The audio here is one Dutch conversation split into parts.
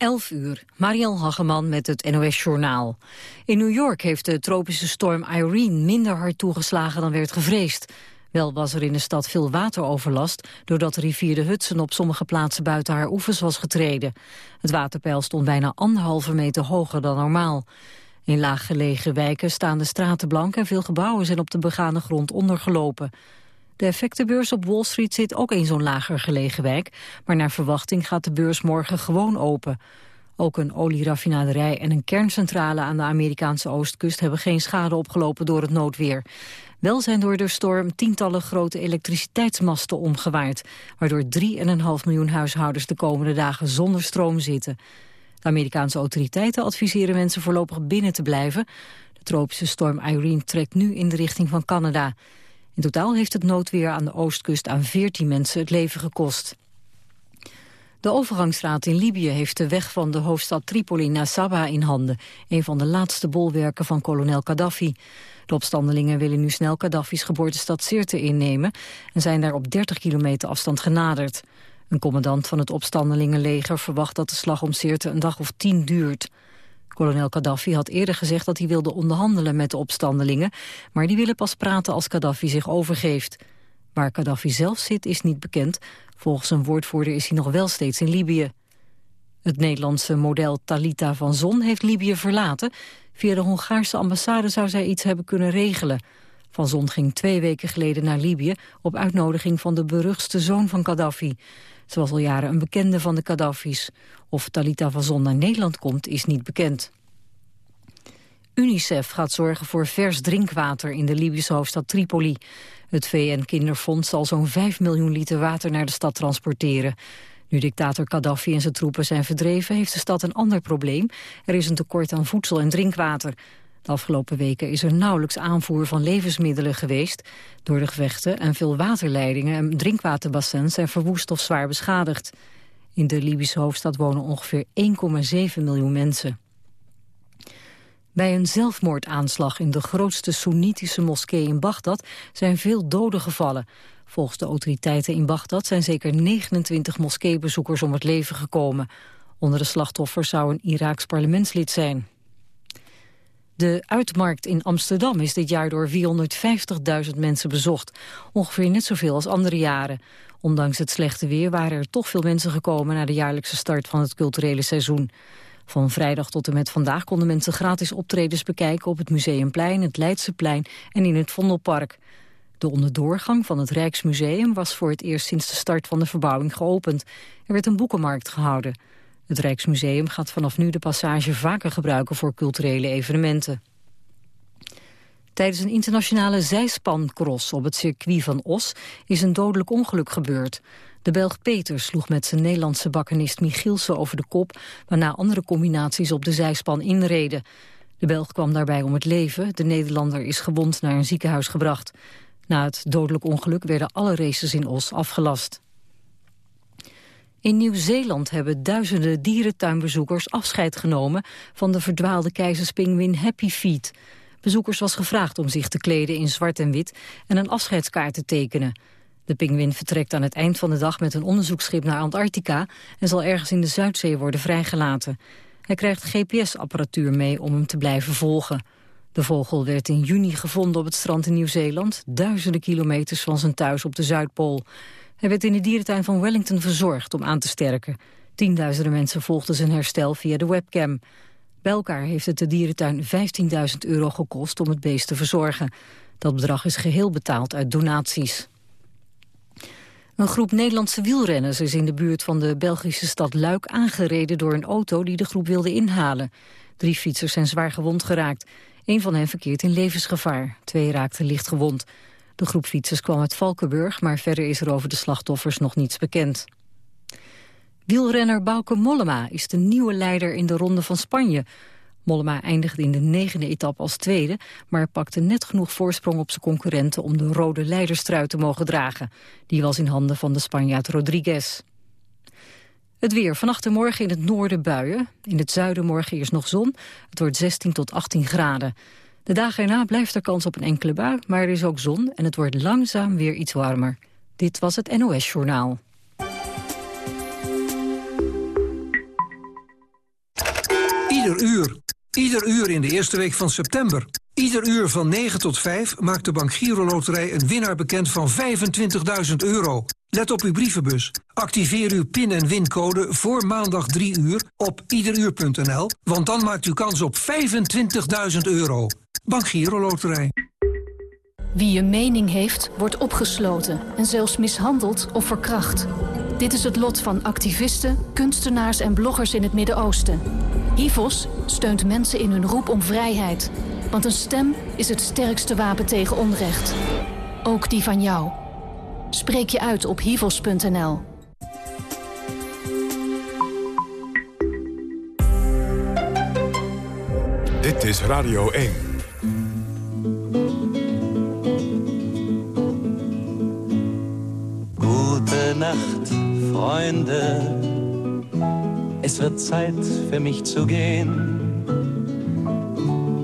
11 uur, Mariel Hageman met het NOS-journaal. In New York heeft de tropische storm Irene minder hard toegeslagen dan werd gevreesd. Wel was er in de stad veel wateroverlast... doordat de rivier de Hudson op sommige plaatsen buiten haar oevers was getreden. Het waterpeil stond bijna anderhalve meter hoger dan normaal. In laaggelegen wijken staan de straten blank... en veel gebouwen zijn op de begane grond ondergelopen. De effectenbeurs op Wall Street zit ook in zo'n lager gelegen wijk, maar naar verwachting gaat de beurs morgen gewoon open. Ook een olieraffinaderij en een kerncentrale aan de Amerikaanse oostkust hebben geen schade opgelopen door het noodweer. Wel zijn door de storm tientallen grote elektriciteitsmasten omgewaaid, waardoor 3,5 miljoen huishoudens de komende dagen zonder stroom zitten. De Amerikaanse autoriteiten adviseren mensen voorlopig binnen te blijven. De tropische storm Irene trekt nu in de richting van Canada. In totaal heeft het noodweer aan de oostkust aan 14 mensen het leven gekost. De overgangsraad in Libië heeft de weg van de hoofdstad Tripoli naar Sabha in handen, een van de laatste bolwerken van kolonel Gaddafi. De opstandelingen willen nu snel Gaddafi's geboortestad Sirte innemen en zijn daar op 30 kilometer afstand genaderd. Een commandant van het opstandelingenleger verwacht dat de slag om Sirte een dag of tien duurt. Kolonel Gaddafi had eerder gezegd dat hij wilde onderhandelen met de opstandelingen, maar die willen pas praten als Gaddafi zich overgeeft. Waar Gaddafi zelf zit is niet bekend. Volgens een woordvoerder is hij nog wel steeds in Libië. Het Nederlandse model Talita van Zon heeft Libië verlaten. Via de Hongaarse ambassade zou zij iets hebben kunnen regelen. Van Zon ging twee weken geleden naar Libië... op uitnodiging van de beruchtste zoon van Gaddafi. Ze was al jaren een bekende van de Gaddafi's. Of Talita van Zon naar Nederland komt, is niet bekend. UNICEF gaat zorgen voor vers drinkwater in de Libische hoofdstad Tripoli. Het VN-kinderfonds zal zo'n 5 miljoen liter water naar de stad transporteren. Nu dictator Gaddafi en zijn troepen zijn verdreven... heeft de stad een ander probleem. Er is een tekort aan voedsel en drinkwater. De afgelopen weken is er nauwelijks aanvoer van levensmiddelen geweest. Door de gevechten en veel waterleidingen en drinkwaterbassins zijn verwoest of zwaar beschadigd. In de Libische hoofdstad wonen ongeveer 1,7 miljoen mensen. Bij een zelfmoordaanslag in de grootste Soenitische moskee in Bagdad zijn veel doden gevallen. Volgens de autoriteiten in Bagdad zijn zeker 29 moskeebezoekers om het leven gekomen. Onder de slachtoffers zou een Iraaks parlementslid zijn. De uitmarkt in Amsterdam is dit jaar door 450.000 mensen bezocht. Ongeveer net zoveel als andere jaren. Ondanks het slechte weer waren er toch veel mensen gekomen... naar de jaarlijkse start van het culturele seizoen. Van vrijdag tot en met vandaag konden mensen gratis optredens bekijken... op het Museumplein, het Leidseplein en in het Vondelpark. De onderdoorgang van het Rijksmuseum was voor het eerst sinds de start van de verbouwing geopend. Er werd een boekenmarkt gehouden. Het Rijksmuseum gaat vanaf nu de passage vaker gebruiken voor culturele evenementen. Tijdens een internationale zijspancross op het circuit van Os is een dodelijk ongeluk gebeurd. De Belg Peter sloeg met zijn Nederlandse bakkenist Michielsen over de kop, waarna andere combinaties op de zijspan inreden. De Belg kwam daarbij om het leven, de Nederlander is gewond naar een ziekenhuis gebracht. Na het dodelijk ongeluk werden alle races in Os afgelast. In Nieuw-Zeeland hebben duizenden dierentuinbezoekers afscheid genomen van de verdwaalde keizerspinguïn Happy Feet. Bezoekers was gevraagd om zich te kleden in zwart en wit en een afscheidskaart te tekenen. De pinguïn vertrekt aan het eind van de dag met een onderzoeksschip naar Antarctica en zal ergens in de Zuidzee worden vrijgelaten. Hij krijgt GPS-apparatuur mee om hem te blijven volgen. De vogel werd in juni gevonden op het strand in Nieuw-Zeeland, duizenden kilometers van zijn thuis op de Zuidpool. Hij werd in de dierentuin van Wellington verzorgd om aan te sterken. Tienduizenden mensen volgden zijn herstel via de webcam. Bij elkaar heeft het de dierentuin 15.000 euro gekost om het beest te verzorgen. Dat bedrag is geheel betaald uit donaties. Een groep Nederlandse wielrenners is in de buurt van de Belgische stad Luik aangereden door een auto die de groep wilde inhalen. Drie fietsers zijn zwaar gewond geraakt. Een van hen verkeert in levensgevaar. Twee raakten licht gewond. De groep fietsers kwam uit Valkenburg, maar verder is er over de slachtoffers nog niets bekend. Wielrenner Bauke Mollema is de nieuwe leider in de Ronde van Spanje. Mollema eindigde in de negende etappe als tweede... maar pakte net genoeg voorsprong op zijn concurrenten... om de rode leiderstrui te mogen dragen. Die was in handen van de Spanjaard Rodriguez. Het weer. Vannacht en morgen in het noorden buien. In het zuiden morgen eerst nog zon. Het wordt 16 tot 18 graden. De dagen erna blijft er kans op een enkele bui, maar er is ook zon... en het wordt langzaam weer iets warmer. Dit was het NOS Journaal. Ieder uur. Ieder uur in de eerste week van september. Ieder uur van 9 tot 5 maakt de Bank Giro Loterij een winnaar bekend van 25.000 euro. Let op uw brievenbus. Activeer uw pin- en wincode voor maandag 3 uur op iederuur.nl, want dan maakt u kans op 25.000 euro. Bank Giro Loterij. Wie een mening heeft, wordt opgesloten en zelfs mishandeld of verkracht. Dit is het lot van activisten, kunstenaars en bloggers in het Midden-Oosten. HIVOS steunt mensen in hun roep om vrijheid. Want een stem is het sterkste wapen tegen onrecht. Ook die van jou. Spreek je uit op hivos.nl. Dit is Radio 1. Gute Nacht, Freunde. Es wird Zeit für mich zu gehen.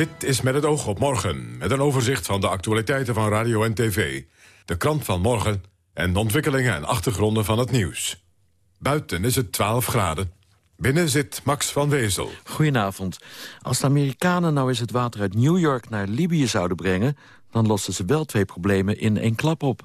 Dit is met het oog op morgen, met een overzicht van de actualiteiten van radio en tv. De krant van morgen en de ontwikkelingen en achtergronden van het nieuws. Buiten is het 12 graden. Binnen zit Max van Wezel. Goedenavond. Als de Amerikanen nou eens het water uit New York naar Libië zouden brengen... dan lossen ze wel twee problemen in één klap op.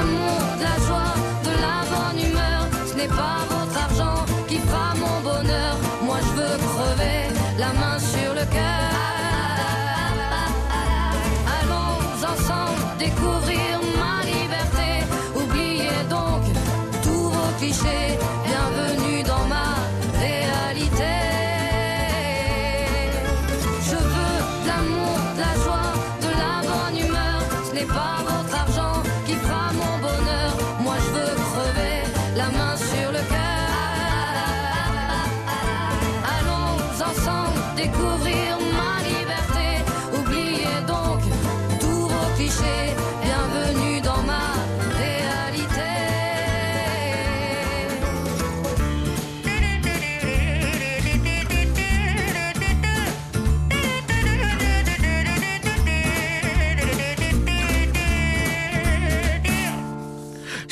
L'amour, de la joie, de la bonne humeur. Ce n'est pas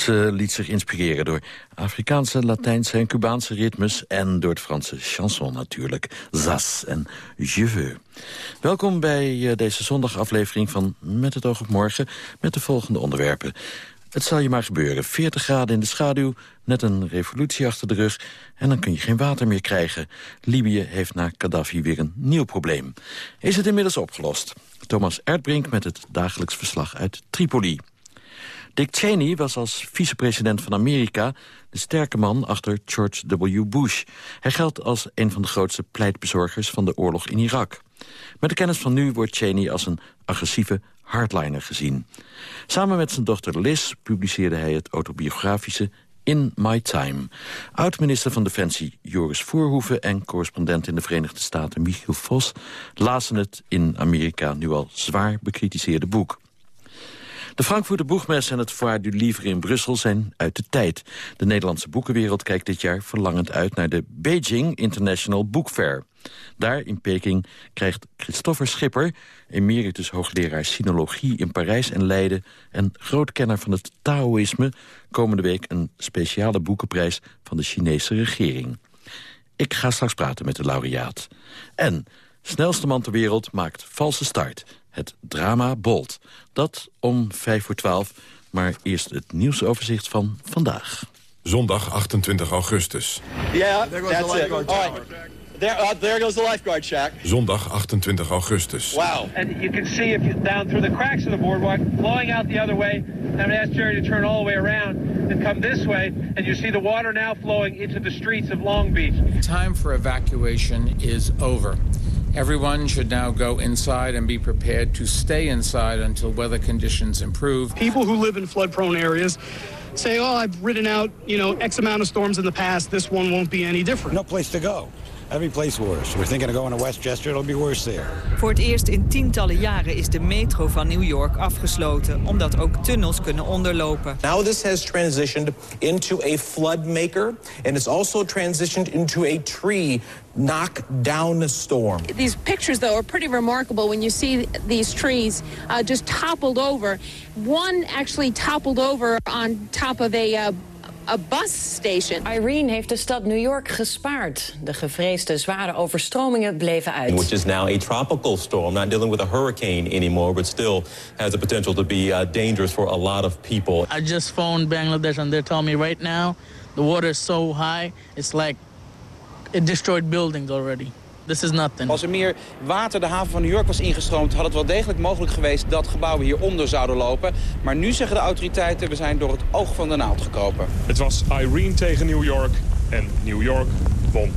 Liet zich inspireren door Afrikaanse, Latijnse en Cubaanse ritmes... en door het Franse chanson natuurlijk, Zas en Je veux. Welkom bij eh, deze zondagaflevering van Met het oog op morgen... met de volgende onderwerpen. Het zal je maar gebeuren. 40 graden in de schaduw, net een revolutie achter de rug... en dan kun je geen water meer krijgen. Libië heeft na Gaddafi weer een nieuw probleem. Is het inmiddels opgelost? Thomas Erdbrink met het dagelijks verslag uit Tripoli. Dick Cheney was als vicepresident van Amerika... de sterke man achter George W. Bush. Hij geldt als een van de grootste pleitbezorgers van de oorlog in Irak. Met de kennis van nu wordt Cheney als een agressieve hardliner gezien. Samen met zijn dochter Liz publiceerde hij het autobiografische In My Time. Oud-minister van Defensie Joris Voorhoeven... en correspondent in de Verenigde Staten Michiel Vos... lazen het in Amerika nu al zwaar bekritiseerde boek. De Frankfurter Boegmes en het Foire du Livre in Brussel zijn uit de tijd. De Nederlandse boekenwereld kijkt dit jaar verlangend uit naar de Beijing International Book Fair. Daar in Peking krijgt Christopher Schipper, emeritus hoogleraar sinologie in Parijs en Leiden... en groot kenner van het Taoïsme, komende week een speciale boekenprijs van de Chinese regering. Ik ga straks praten met de laureaat. En snelste man ter wereld maakt valse start het drama Bolt. Dat om vijf voor twaalf, maar eerst het nieuwsoverzicht van vandaag. Zondag 28 augustus. Yeah, that's it. All right. There, uh, there goes the lifeguard shack. Zondag 28 augustus. Wow. And you can see if you, down through the cracks of the boardwalk, flowing out the other way. I'm going to ask Jerry to turn all the way around and come this way. And you see the water now flowing into the streets of Long Beach. Time for evacuation is over. Everyone should now go inside and be prepared to stay inside until weather conditions improve. People who live in flood-prone areas say, oh, I've ridden out, you know, X amount of storms in the past. This one won't be any different. No place to go. Every place worse. We're thinking of going to Westchester. It'll be worse there. Voor het eerst in tientallen jaren is de metro van New York afgesloten... omdat ook tunnels kunnen onderlopen. Now this has transitioned into a flood maker... and it's also transitioned into a tree knock down the storm. These pictures, though, are pretty remarkable when you see these trees uh, just toppled over. One actually toppled over on top of a... Uh, a bus station. Irene heeft de stad New York gespaard. De gevreesde zware overstromingen bleven uit. Which is now a tropical storm, not dealing with a hurricane anymore, but still has the potential to be uh, dangerous for a lot of people. I just phoned Bangladesh and they're telling me right now the water is so high, it's like it destroyed buildings already. This is nothing. Als er meer water de haven van New York was ingestroomd... had het wel degelijk mogelijk geweest dat gebouwen hieronder zouden lopen. Maar nu zeggen de autoriteiten, we zijn door het oog van de naald gekropen. Het was Irene tegen New York en New York won.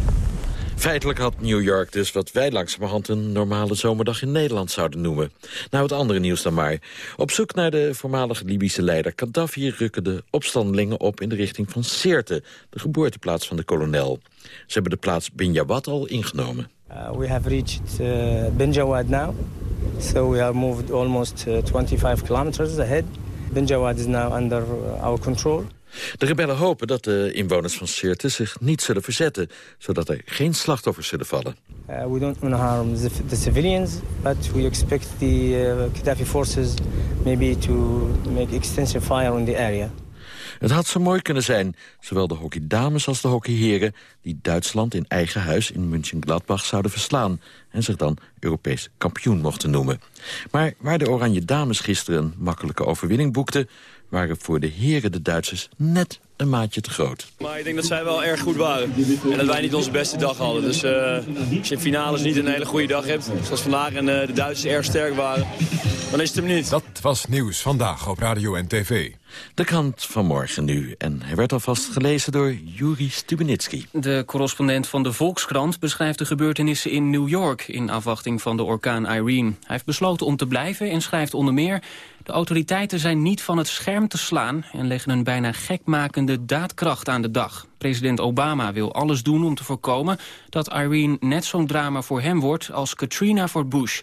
Feitelijk had New York dus wat wij langzamerhand een normale zomerdag in Nederland zouden noemen. Nou, het andere nieuws dan maar. Op zoek naar de voormalige Libische leider Gaddafi rukken de opstandelingen op in de richting van Sirte, de geboorteplaats van de kolonel. Ze hebben de plaats Binjawad al ingenomen. Uh, we have reached uh, Binjawad now, so we have moved almost uh, 25 kilometers ahead. Binjawad is now under uh, our control. De rebellen hopen dat de inwoners van Sirte zich niet zullen verzetten... zodat er geen slachtoffers zullen vallen. Uh, we don't want to harm the, the, civilians, but we expect the uh, Gaddafi forces maybe to make extensive fire on the area. Het had zo mooi kunnen zijn, zowel de hockeydames als de hockeyheren... die Duitsland in eigen huis in München-Gladbach zouden verslaan... en zich dan Europees kampioen mochten noemen. Maar waar de Oranje Dames gisteren een makkelijke overwinning boekten... waren voor de heren de Duitsers net een maatje te groot. Maar ik denk dat zij wel erg goed waren. En dat wij niet onze beste dag hadden. Dus uh, als je in finales niet een hele goede dag hebt, zoals vandaag... en uh, de Duitsers erg sterk waren dan is het hem niet. Dat was Nieuws Vandaag op Radio en TV. De krant van morgen nu. En hij werd alvast gelezen door Juri Stubenitski. De correspondent van de Volkskrant beschrijft de gebeurtenissen in New York... in afwachting van de orkaan Irene. Hij heeft besloten om te blijven en schrijft onder meer... de autoriteiten zijn niet van het scherm te slaan... en leggen een bijna gekmakende daadkracht aan de dag. President Obama wil alles doen om te voorkomen... dat Irene net zo'n drama voor hem wordt als Katrina voor Bush...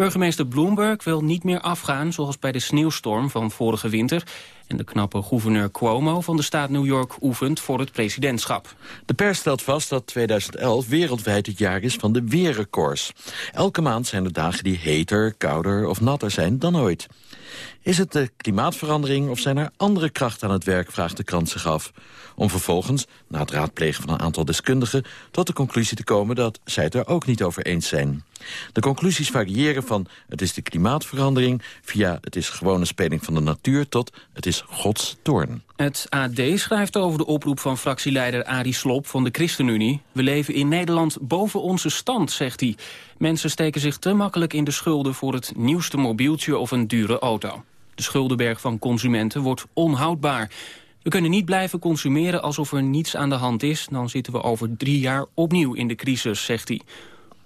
Burgemeester Bloomberg wil niet meer afgaan zoals bij de sneeuwstorm van vorige winter. En de knappe gouverneur Cuomo van de staat New York oefent voor het presidentschap. De pers stelt vast dat 2011 wereldwijd het jaar is van de weerrecords. Elke maand zijn er dagen die heter, kouder of natter zijn dan ooit. Is het de klimaatverandering of zijn er andere krachten aan het werk, vraagt de krant zich af. Om vervolgens, na het raadplegen van een aantal deskundigen... tot de conclusie te komen dat zij het er ook niet over eens zijn. De conclusies variëren van het is de klimaatverandering... via het is gewone speling van de natuur tot het is Gods toorn. Het AD schrijft over de oproep van fractieleider Arie Slob van de ChristenUnie. We leven in Nederland boven onze stand, zegt hij. Mensen steken zich te makkelijk in de schulden voor het nieuwste mobieltje of een dure auto. De schuldenberg van consumenten wordt onhoudbaar. We kunnen niet blijven consumeren alsof er niets aan de hand is. Dan zitten we over drie jaar opnieuw in de crisis, zegt hij.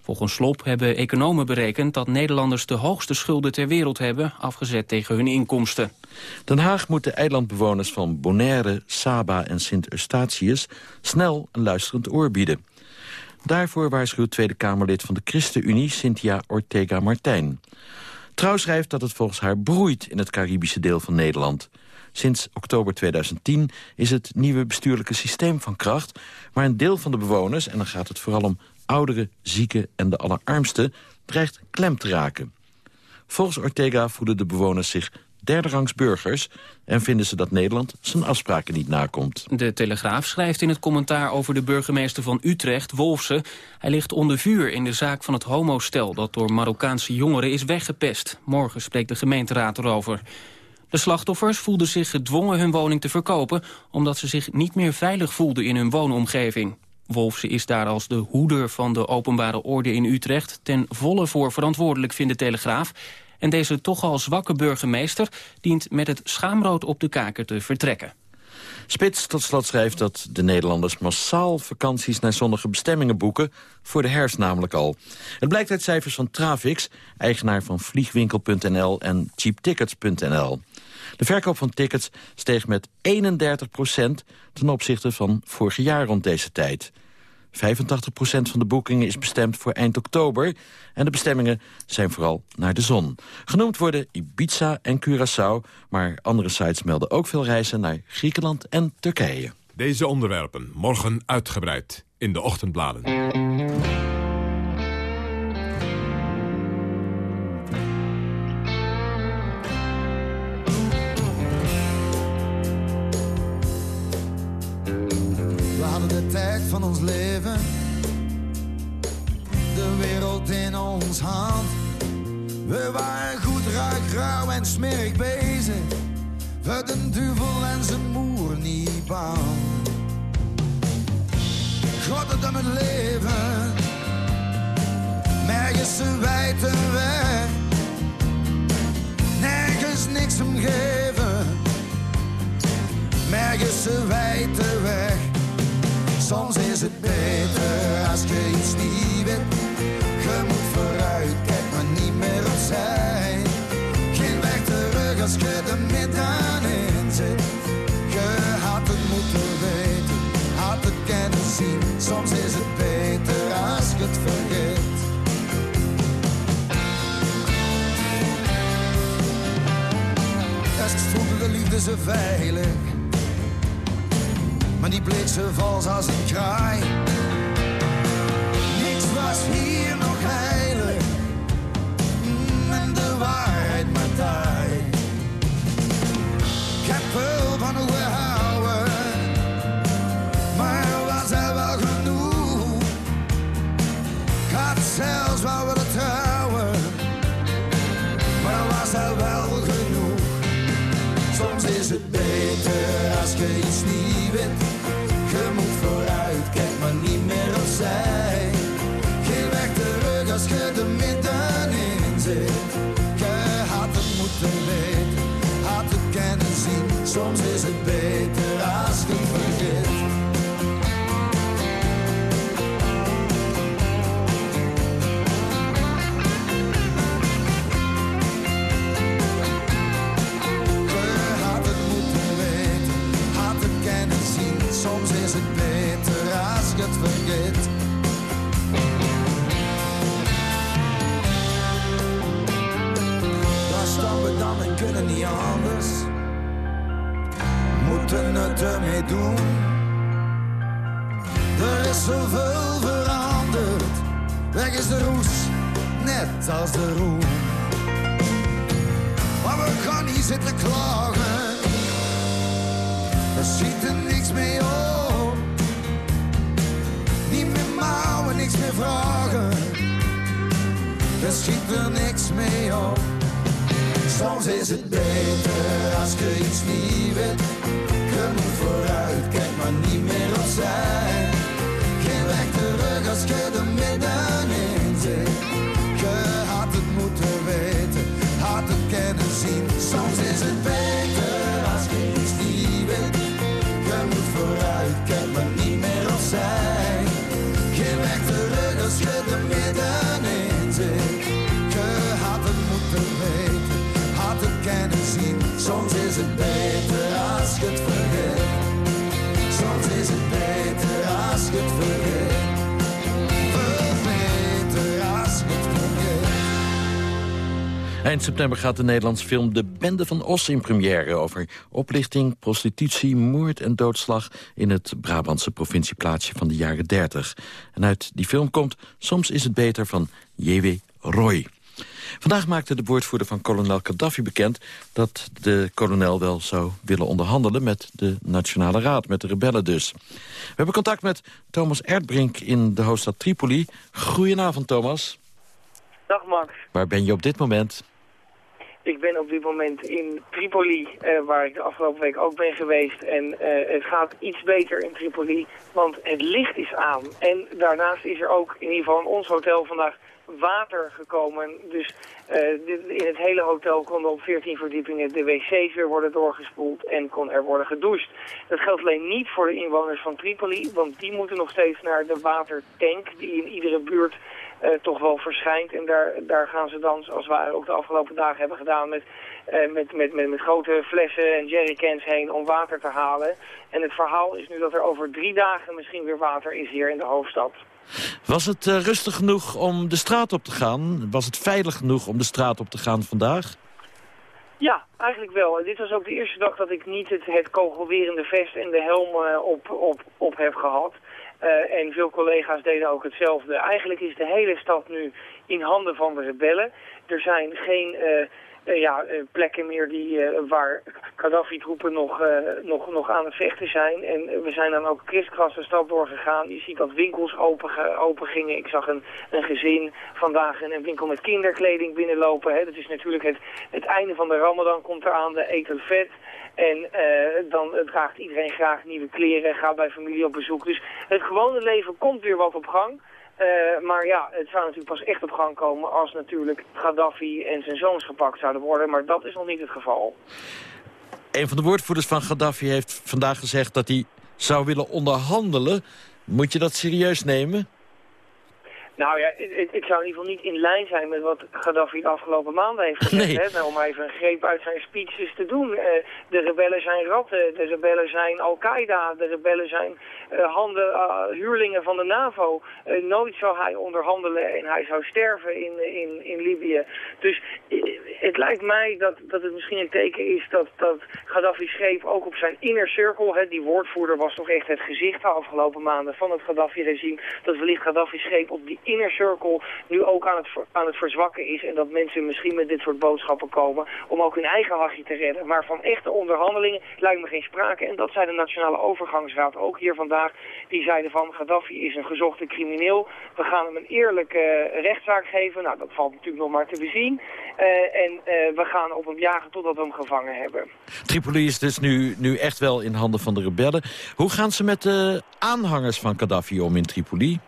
Volgens Slop hebben economen berekend dat Nederlanders de hoogste schulden ter wereld hebben, afgezet tegen hun inkomsten. Den Haag moet de eilandbewoners van Bonaire, Saba en Sint-Eustatius snel een luisterend oor bieden. Daarvoor waarschuwt Tweede Kamerlid van de ChristenUnie, Cynthia Ortega Martijn. Trouw schrijft dat het volgens haar broeit in het Caribische deel van Nederland. Sinds oktober 2010 is het nieuwe bestuurlijke systeem van kracht... maar een deel van de bewoners, en dan gaat het vooral om ouderen, zieken en de allerarmsten... dreigt klem te raken. Volgens Ortega voelen de bewoners zich derderangs burgers... en vinden ze dat Nederland zijn afspraken niet nakomt. De Telegraaf schrijft in het commentaar over de burgemeester van Utrecht, Wolfsen... hij ligt onder vuur in de zaak van het homostel... dat door Marokkaanse jongeren is weggepest. Morgen spreekt de gemeenteraad erover. De slachtoffers voelden zich gedwongen hun woning te verkopen... omdat ze zich niet meer veilig voelden in hun woonomgeving. Wolfsen is daar als de hoeder van de openbare orde in Utrecht... ten volle voor verantwoordelijk, vindt de Telegraaf. En deze toch al zwakke burgemeester dient met het schaamrood op de kaker te vertrekken. Spits tot slot schrijft dat de Nederlanders massaal vakanties naar zonnige bestemmingen boeken, voor de herfst namelijk al. Het blijkt uit cijfers van Travix, eigenaar van vliegwinkel.nl en cheaptickets.nl. De verkoop van tickets steeg met 31% ten opzichte van vorig jaar rond deze tijd. 85% van de boekingen is bestemd voor eind oktober... en de bestemmingen zijn vooral naar de zon. Genoemd worden Ibiza en Curaçao... maar andere sites melden ook veel reizen naar Griekenland en Turkije. Deze onderwerpen morgen uitgebreid in de ochtendbladen. Tijd van ons leven, de wereld in ons hand. We waren goed, ruik, rauw en smerig bezig. We de duivel en zijn moer niet bang. Groter dan het leven, nergens een wijte weg. Nergens niks om geven, nergens een wijte weg. Soms is het beter als je iets niet weet. Je moet vooruit, kijk maar niet meer opzij. Geen weg terug als je er middenin zit. Je had het moeten weten, had het kunnen zien. Soms is het beter als je het vergeet. Eerst voelde de liefde zo veilig maar die zo vals als een kraai. Niks was hier nog heilig, mm, en de waarheid maar taai. Ik heb veel van hoe Er is zoveel veranderd, weg is de roes, net als de roem. Maar we gaan niet zitten klagen, er schiet er niks mee op. Niet meer mouwen, niks meer vragen, er schiet er niks mee op. Soms is het beter als je iets niet weet Soms is het beter als het vergeet. Soms is het beter als je het vergeet. Eind september gaat de Nederlandse film De Bende van Os in première... over oplichting, prostitutie, moord en doodslag... in het Brabantse provincieplaatsje van de jaren 30. En uit die film komt Soms is het beter van J.W. Roy. Vandaag maakte de woordvoerder van kolonel Gaddafi bekend... dat de kolonel wel zou willen onderhandelen met de Nationale Raad, met de rebellen dus. We hebben contact met Thomas Erdbrink in de hoofdstad Tripoli. Goedenavond, Thomas. Dag Max. Waar ben je op dit moment? Ik ben op dit moment in Tripoli, eh, waar ik de afgelopen week ook ben geweest. En eh, het gaat iets beter in Tripoli, want het licht is aan. En daarnaast is er ook in ieder geval in ons hotel vandaag water gekomen. Dus eh, in het hele hotel konden op 14 verdiepingen de wc's weer worden doorgespoeld en kon er worden gedoucht. Dat geldt alleen niet voor de inwoners van Tripoli, want die moeten nog steeds naar de watertank die in iedere buurt eh, toch wel verschijnt. En daar, daar gaan ze dan, zoals we ook de afgelopen dagen hebben gedaan, met, eh, met, met, met, met grote flessen en jerrycans heen om water te halen. En het verhaal is nu dat er over drie dagen misschien weer water is hier in de hoofdstad. Was het eh, rustig genoeg om de straat op te gaan? Was het veilig genoeg om de straat op te gaan vandaag? Ja, eigenlijk wel. Dit was ook de eerste dag dat ik niet het, kogelwerende vest en de helm eh, op, op, op heb gehad. Eh, en veel collega's deden ook hetzelfde. Eigenlijk is de hele stad nu in handen van de rebellen. Er zijn geen ja, eh, plekken meer die, eh, waar Gaddafi-troepen nog, eh, nog, nog aan het vechten zijn. En eh, we zijn dan ook kriskras stad doorgegaan. Je ziet dat winkels open, open gingen. Ik zag een, een gezin vandaag in een winkel met kinderkleding binnenlopen. Hè. Dat is natuurlijk het, het einde van de ramadan komt eraan, de Eid al-Fed. En eh, dan eh, draagt iedereen graag nieuwe kleren en gaat bij familie op bezoek. Dus het gewone leven komt weer wat op gang. Eh, maar ja, het zou natuurlijk pas echt op gang komen als natuurlijk Gaddafi en zijn zoons gepakt zouden worden. Maar dat is nog niet het geval. Een van de woordvoerders van Gaddafi heeft vandaag gezegd dat hij zou willen onderhandelen. Moet je dat serieus nemen? Nou ja, het, het zou in ieder geval niet in lijn zijn met wat Gaddafi de afgelopen maanden heeft gezegd. Nee. Hè? Nou, om even een greep uit zijn speeches te doen. Eh, de rebellen zijn ratten, de rebellen zijn Al-Qaeda, de rebellen zijn eh, handen, eh, huurlingen van de NAVO. Nooit zou hij onderhandelen en hij zou sterven in, in, in Libië. Dus het lijkt mij dat, dat het misschien een teken is dat, dat Gaddafi schreef ook op zijn inner circle. Hè? Die woordvoerder was toch echt het gezicht de afgelopen maanden van het Gaddafi-regime. Dat wellicht Gaddafi schreef op die inner circle nu ook aan het, aan het verzwakken is. En dat mensen misschien met dit soort boodschappen komen om ook hun eigen hachje te redden. Maar van echte onderhandelingen lijkt me geen sprake. En dat zei de Nationale Overgangsraad ook hier vandaag. Die zeiden van Gaddafi is een gezochte crimineel. We gaan hem een eerlijke eh, rechtszaak geven. Nou, dat valt natuurlijk nog maar te bezien. Eh, en eh, we gaan op hem jagen totdat we hem gevangen hebben. Tripoli is dus nu, nu echt wel in handen van de rebellen. Hoe gaan ze met de aanhangers van Gaddafi om in Tripoli?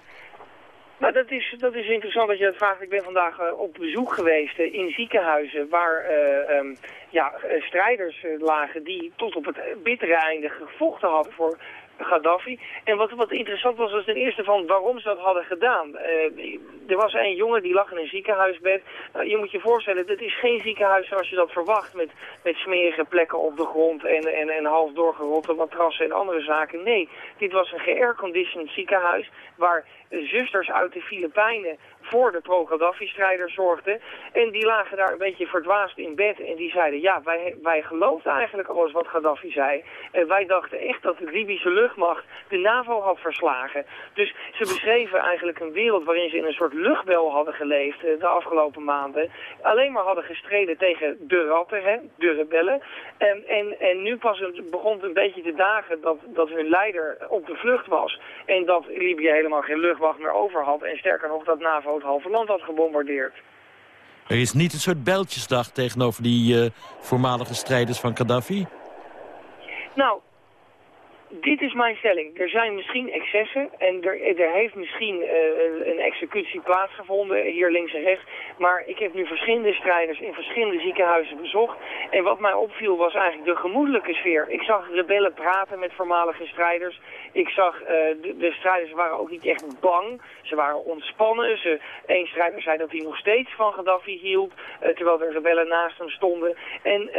Nou, dat is, dat is interessant dat je dat vraagt. Ik ben vandaag eh, op bezoek geweest eh, in ziekenhuizen waar eh, ehm, ja, strijders lagen die tot op het bittere einde gevochten hadden voor Gaddafi. En wat, wat interessant was, was ten eerste van waarom ze dat hadden gedaan. Er was een jongen die lag in een ziekenhuisbed. Nou, je moet je voorstellen, dit is geen ziekenhuis zoals je dat verwacht. Met, met smerige plekken op de grond en, en, en half doorgerotte matrassen en andere zaken. Nee, dit was een geairconditioned ziekenhuis waar zusters uit de Filipijnen voor de pro-Gaddafi-strijders zorgden. En die lagen daar een beetje verdwaasd in bed en die zeiden, ja, wij, wij geloofden eigenlijk alles wat Gaddafi zei. En wij dachten echt dat de Libische luchtmacht de NAVO had verslagen. Dus ze beschreven eigenlijk een wereld waarin ze in een soort luchtbel hadden geleefd eh, de afgelopen maanden. Alleen maar hadden gestreden tegen de ratten, de rebellen. En, en, en nu pas begon het een beetje te dagen dat, dat hun leider op de vlucht was. En dat Libië helemaal geen luchtmacht meer over had. En sterker nog, dat NAVO het halve land had gebombardeerd. Er is niet een soort bijltjesdag tegenover die uh, voormalige strijders van Gaddafi? Nou, dit is mijn stelling. Er zijn misschien excessen en er, er heeft misschien uh, een executie plaatsgevonden hier links en rechts. Maar ik heb nu verschillende strijders in verschillende ziekenhuizen bezocht. En wat mij opviel was eigenlijk de gemoedelijke sfeer. Ik zag rebellen praten met voormalige strijders. Ik zag, uh, de, de, strijders waren ook niet echt bang. Ze waren ontspannen. Ze, strijder zei dat hij nog steeds van Gaddafi hield. Uh, terwijl er rebellen naast hem stonden. En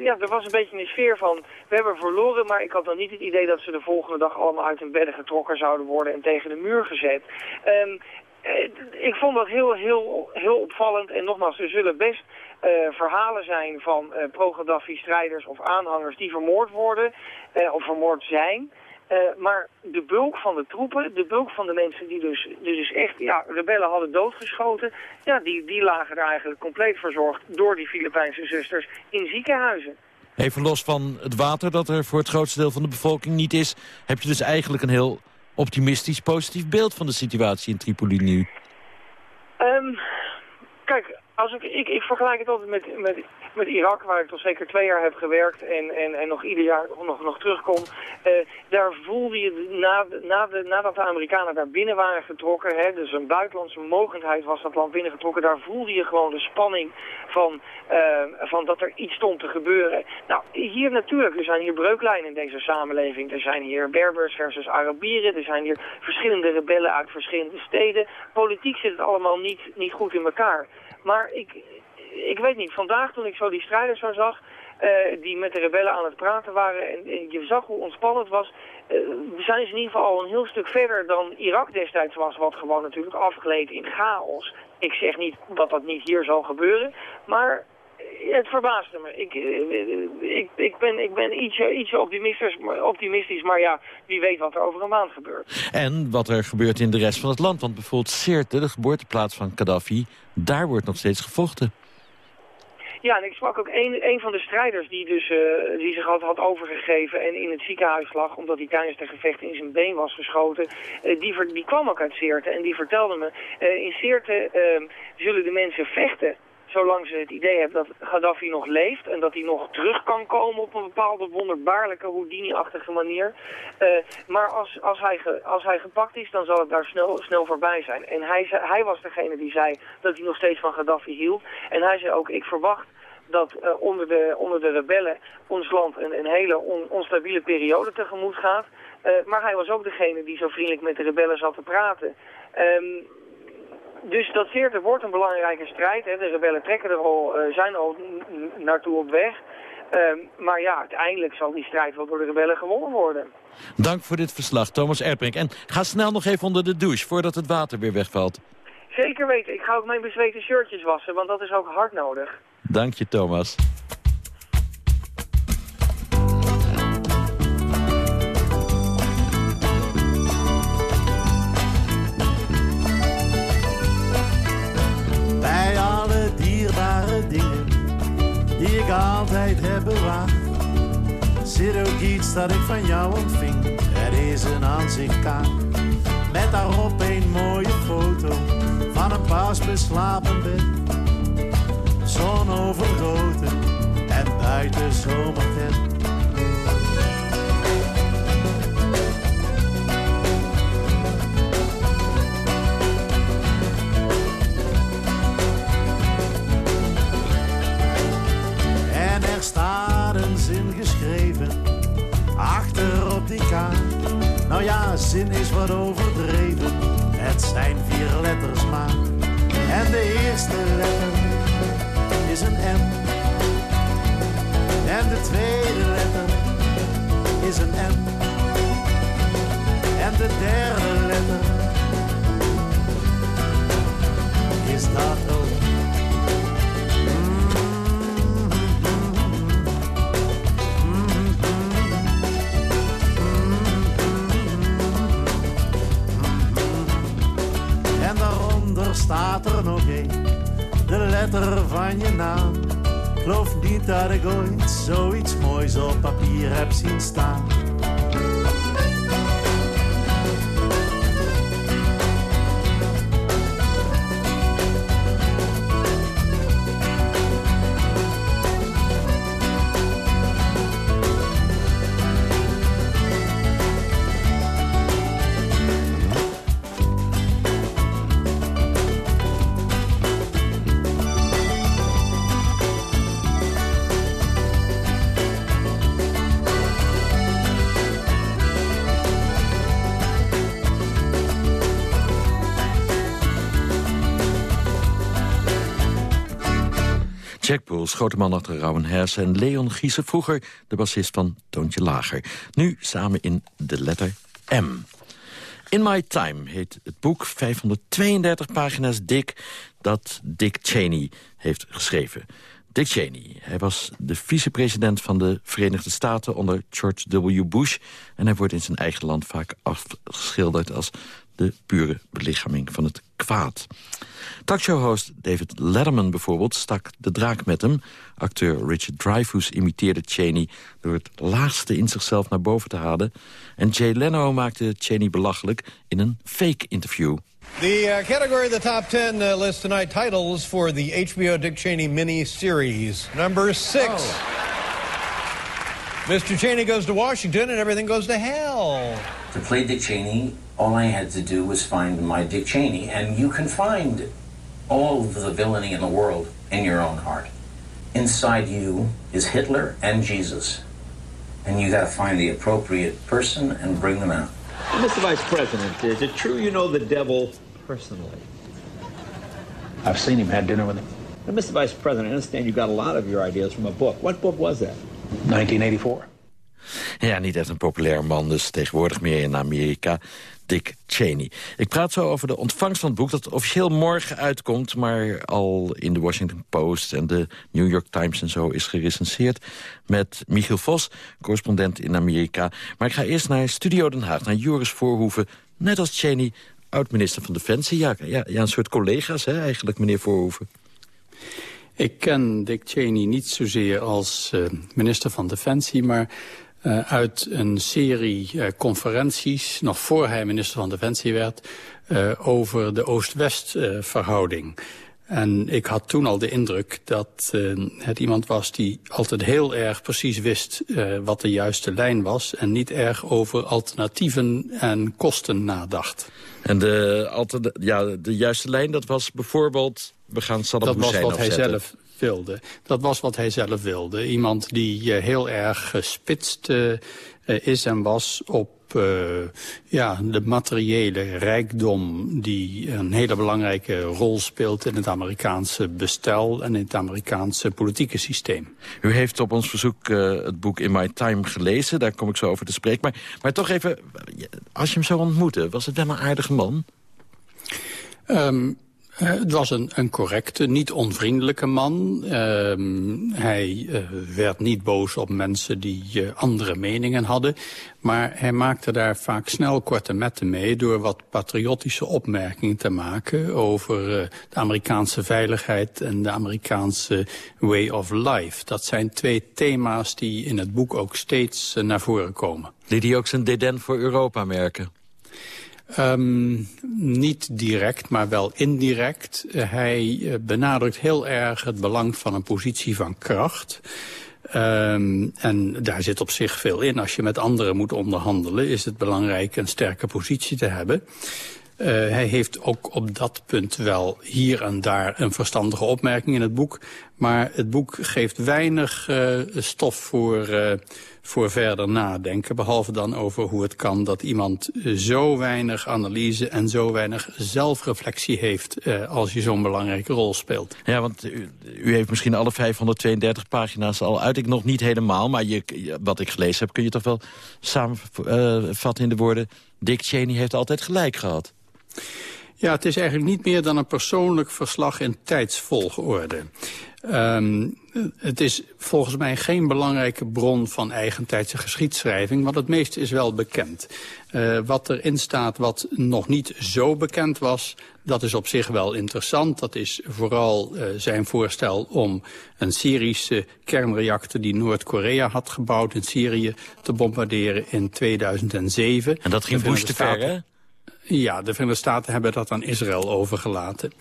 ja, er was een beetje een sfeer van, we hebben verloren. Maar ik had dan niet het idee dat ze de volgende dag allemaal uit hun bedden getrokken zouden worden en tegen de muur gezet. Um, ik vond dat heel, heel, heel opvallend. En nogmaals, er zullen best uh, verhalen zijn van uh, pro-Gaddafi-strijders of aanhangers die vermoord worden of vermoord zijn. maar de bulk van de troepen, de bulk van de mensen die dus, dus echt ja, rebellen hadden doodgeschoten... ja, die, die lagen er eigenlijk compleet verzorgd door die Filipijnse zusters in ziekenhuizen. Even los van het water dat er voor het grootste deel van de bevolking niet is... heb je dus eigenlijk een heel optimistisch, positief beeld van de situatie in Tripoli nu. Um, kijk, als ik, ik, ik vergelijk het altijd met, met, met Irak, waar ik toch zeker twee jaar heb gewerkt en, en, en nog ieder jaar nog, nog terugkom. Uh, daar voelde je, na, na de, nadat de Amerikanen daar binnen waren getrokken, hè, dus een buitenlandse mogendheid was dat land binnengetrokken, daar voelde je gewoon de spanning van, uh, van dat er iets stond te gebeuren. Nou, hier natuurlijk, er zijn hier breuklijnen in deze samenleving. Er zijn hier Berbers versus Arabieren, er zijn hier verschillende rebellen uit verschillende steden. Politiek zit het allemaal niet, niet goed in elkaar. Maar ik, ik weet niet, vandaag toen ik zo die strijders zag... Uh, die met de rebellen aan het praten waren en, je zag hoe ontspannen het was... Uh, zijn ze in ieder geval al een heel stuk verder dan Irak destijds was... wat gewoon natuurlijk afgeleid in chaos. Ik zeg niet dat dat niet hier zal gebeuren, maar het verbaasde me. Ik, ik, ik ben, ik ben ietsje, ietsje optimistisch, optimistisch, maar ja, wie weet wat er over een maand gebeurt. En wat er gebeurt in de rest van het land. Want bijvoorbeeld Sirte, de geboorteplaats van Gaddafi, daar wordt nog steeds gevochten. Ja, en ik sprak ook een, een van de strijders die, dus, uh, die zich had, had overgegeven en in het ziekenhuis lag... omdat hij tijdens de gevechten in zijn been was geschoten. Uh, die, die kwam ook uit Seerte en die vertelde me... Uh, in Seerte zullen de mensen vechten zolang ze het idee hebben dat Gaddafi nog leeft en dat hij nog terug kan komen op een bepaalde wonderbaarlijke Houdini-achtige manier. Uh, maar als, als, hij als hij gepakt is, dan zal het daar snel, snel voorbij zijn. En hij, hij was degene die zei dat hij nog steeds van Gaddafi hield. En hij zei ook, ik verwacht dat uh, onder, de, onder de rebellen ons land een, een hele on, onstabiele periode tegemoet gaat. Uh, maar hij was ook degene die zo vriendelijk met de rebellen zat te praten. Um, dus dat Veerte wordt een belangrijke strijd. Hè. De rebellen trekken er al, uh, zijn al naartoe op weg. Uh, maar ja, uiteindelijk zal die strijd wel door de rebellen gewonnen worden. Dank voor dit verslag, Thomas Erbrink. En ga snel nog even onder de douche, voordat het water weer wegvalt. Zeker weten. Ik ga ook mijn bezweten shirtjes wassen, want dat is ook hard nodig. Dank je, Thomas. Altijd bewaard. Zit ook iets dat ik van jou ontving, het is een aanzichtkaart. Met daarop een mooie foto van een pas beslapen bed. Zon overgoten en buiten zomertent. Nou ja, zin is wat overdreven, het zijn vier letters maar. En de eerste letter is een M. En de tweede letter is een M. En de derde letter dat ik ooit zoiets moois op papier heb zien staan. Grote man achter Rauwen Hersen... en Leon Giese, vroeger de bassist van Toontje Lager. Nu samen in de letter M. In My Time heet het boek 532 pagina's dik... dat Dick Cheney heeft geschreven. Dick Cheney, hij was de vicepresident van de Verenigde Staten... onder George W. Bush. En hij wordt in zijn eigen land vaak afgeschilderd als de pure belichaming van het kwaad. Talkshow-host David Letterman bijvoorbeeld stak de draak met hem. Acteur Richard Dreyfuss imiteerde Cheney door het laagste in zichzelf naar boven te halen. En Jay Leno maakte Cheney belachelijk in een fake-interview. The uh, category of the top 10 uh, list tonight titles for the HBO Dick Cheney mini-series. Number six. Mr. Cheney goes to Washington and everything goes to hell. To play Dick Cheney, all I had to do was find my Dick Cheney. And you can find all of the villainy in the world in your own heart. Inside you is Hitler and Jesus. And you got to find the appropriate person and bring them out. Mr. Vice President, is it true you know the devil personally? I've seen him, had dinner with him. Now, Mr. Vice President, I understand you got a lot of your ideas from a book. What book was that? 1984. Ja, niet echt een populair man, dus tegenwoordig meer in Amerika. Dick Cheney. Ik praat zo over de ontvangst van het boek... dat officieel morgen uitkomt... maar al in de Washington Post en de New York Times en zo is gerecenseerd... met Michiel Vos, correspondent in Amerika. Maar ik ga eerst naar Studio Den Haag, naar Joris Voorhoeven... net als Cheney, oud-minister van Defensie. Ja, ja, ja, een soort collega's hè, eigenlijk, meneer Voorhoeven. Ik ken Dick Cheney niet zozeer als uh, minister van Defensie... maar uh, uit een serie uh, conferenties, nog voor hij minister van Defensie werd... over de Oost-West verhouding. En ik had toen al de indruk dat het iemand was die altijd heel erg precies wist... wat de juiste lijn was en niet erg over alternatieven en kosten nadacht. En de, ja, de juiste lijn, dat was bijvoorbeeld we gaan Saddam Dat was wat hij zelf wilde. Dat was wat hij zelf wilde. Iemand die uh, heel erg gespitst uh, is en was op uh, ja, de materiële rijkdom... die een hele belangrijke rol speelt in het Amerikaanse bestel... en in het Amerikaanse politieke systeem. U heeft op ons verzoek het boek In My Time gelezen. Daar kom ik zo over te spreken. Maar, maar toch even, als je hem zo ontmoette, was het wel een aardige man? Um, Uh, het was een, een correcte, niet onvriendelijke man. Uh, hij uh, werd niet boos op mensen die uh, andere meningen hadden. Maar hij maakte daar vaak snel korte metten mee... door wat patriotische opmerkingen te maken... over de Amerikaanse veiligheid en de Amerikaanse way of life. Dat zijn twee thema's die in het boek ook steeds naar voren komen. Liet hij ook zijn deden voor Europa merken? Um, niet direct, maar wel indirect. Hij uh, benadrukt heel erg het belang van een positie van kracht. Um, en daar zit op zich veel in. Als je met anderen moet onderhandelen... is het belangrijk een sterke positie te hebben. Uh, hij heeft ook op dat punt wel hier en daar een verstandige opmerking in het boek. Maar het boek geeft weinig stof voor voor verder nadenken. Behalve dan over hoe het kan dat iemand zo weinig analyse en zo weinig zelfreflectie heeft eh, als je zo'n belangrijke rol speelt. Ja, want u, u, heeft misschien alle 532 pagina's al uit. Ik nog niet helemaal, maar je, wat ik gelezen heb kun je toch wel samenvatten uh, in de woorden... Dick Cheney heeft altijd gelijk gehad. Ja, het is eigenlijk niet meer dan een persoonlijk verslag in tijdsvolgorde. Um, het is volgens mij geen belangrijke bron van eigentijdse geschiedschrijving... want het meeste is wel bekend. Uh, wat erin staat wat nog niet zo bekend was... dat is op zich wel interessant. Dat is vooral uh, zijn voorstel om een Syrische kernreactor... die Noord-Korea had gebouwd in Syrië te bombarderen in 2007. En dat ging Bush te ver, hè? Ja, de Verenigde Staten hebben dat aan Israël overgelaten.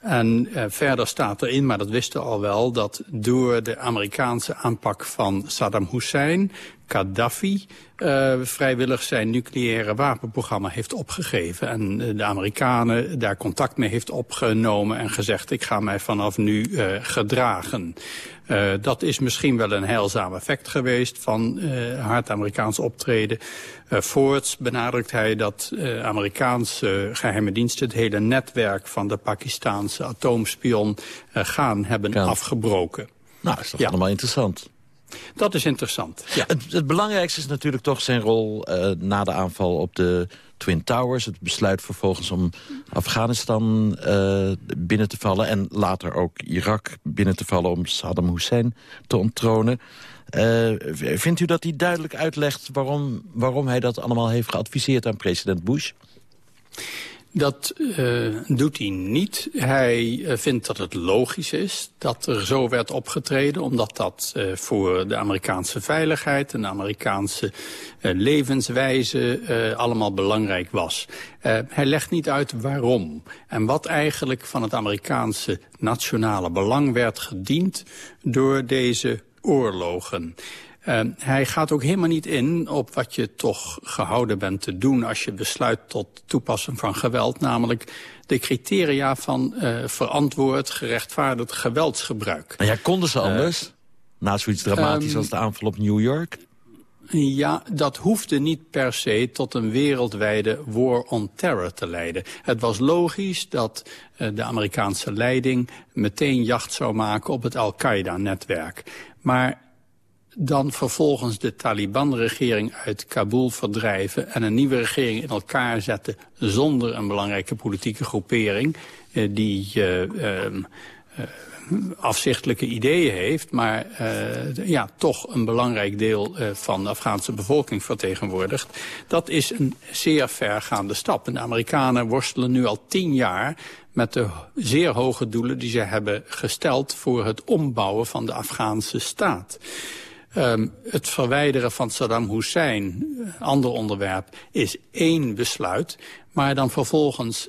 En uh, verder staat erin, maar dat wisten we al wel... dat door de Amerikaanse aanpak van Saddam Hussein... Gaddafi uh, vrijwillig zijn nucleaire wapenprogramma heeft opgegeven. En uh, de Amerikanen daar contact mee heeft opgenomen en gezegd... ik ga mij vanaf nu uh, gedragen. Dat is misschien wel een heilzaam effect geweest van hard Amerikaans optreden. Voorts benadrukt hij dat Amerikaanse geheime diensten... het hele netwerk van de Pakistaanse atoomspion gaan hebben ja. afgebroken. Nou, is toch ja. allemaal interessant. Dat is interessant. Ja. Het, belangrijkste is natuurlijk toch zijn rol uh, na de aanval op de Twin Towers. Het besluit vervolgens om Afghanistan uh, binnen te vallen... en later ook Irak binnen te vallen om Saddam Hussein te onttronen. Uh, vindt u dat hij duidelijk uitlegt waarom, waarom hij dat allemaal heeft geadviseerd aan president Bush? Dat uh, doet hij niet. Hij uh, vindt dat het logisch is dat er zo werd opgetreden... omdat dat uh, voor de Amerikaanse veiligheid en de Amerikaanse levenswijze allemaal belangrijk was. hij legt niet uit waarom. En wat eigenlijk van het Amerikaanse nationale belang werd gediend door deze oorlogen. Uh, hij gaat ook helemaal niet in op wat je toch gehouden bent te doen... als je besluit tot toepassen van geweld. Namelijk de criteria van uh, verantwoord, gerechtvaardigd geweldsgebruik. Maar ja, konden ze anders? Uh, Na zoiets dramatisch um, als de aanval op New York? Ja, dat hoefde niet per se tot een wereldwijde war on terror te leiden. Het was logisch dat uh, de Amerikaanse leiding meteen jacht zou maken op het Al-Qaeda-netwerk. Maar dan vervolgens de Taliban-regering uit Kabul verdrijven... en een nieuwe regering in elkaar zetten zonder een belangrijke politieke groepering... Eh, die uh, uh, afzichtelijke ideeën heeft... maar uh, ja, toch een belangrijk deel van de Afghaanse bevolking vertegenwoordigt. Dat is een zeer vergaande stap. En de Amerikanen worstelen nu al tien jaar met de zeer hoge doelen die ze hebben gesteld... voor het ombouwen van de Afghaanse staat. Um, het verwijderen van Saddam Hussein, ander onderwerp, is één besluit. Maar dan vervolgens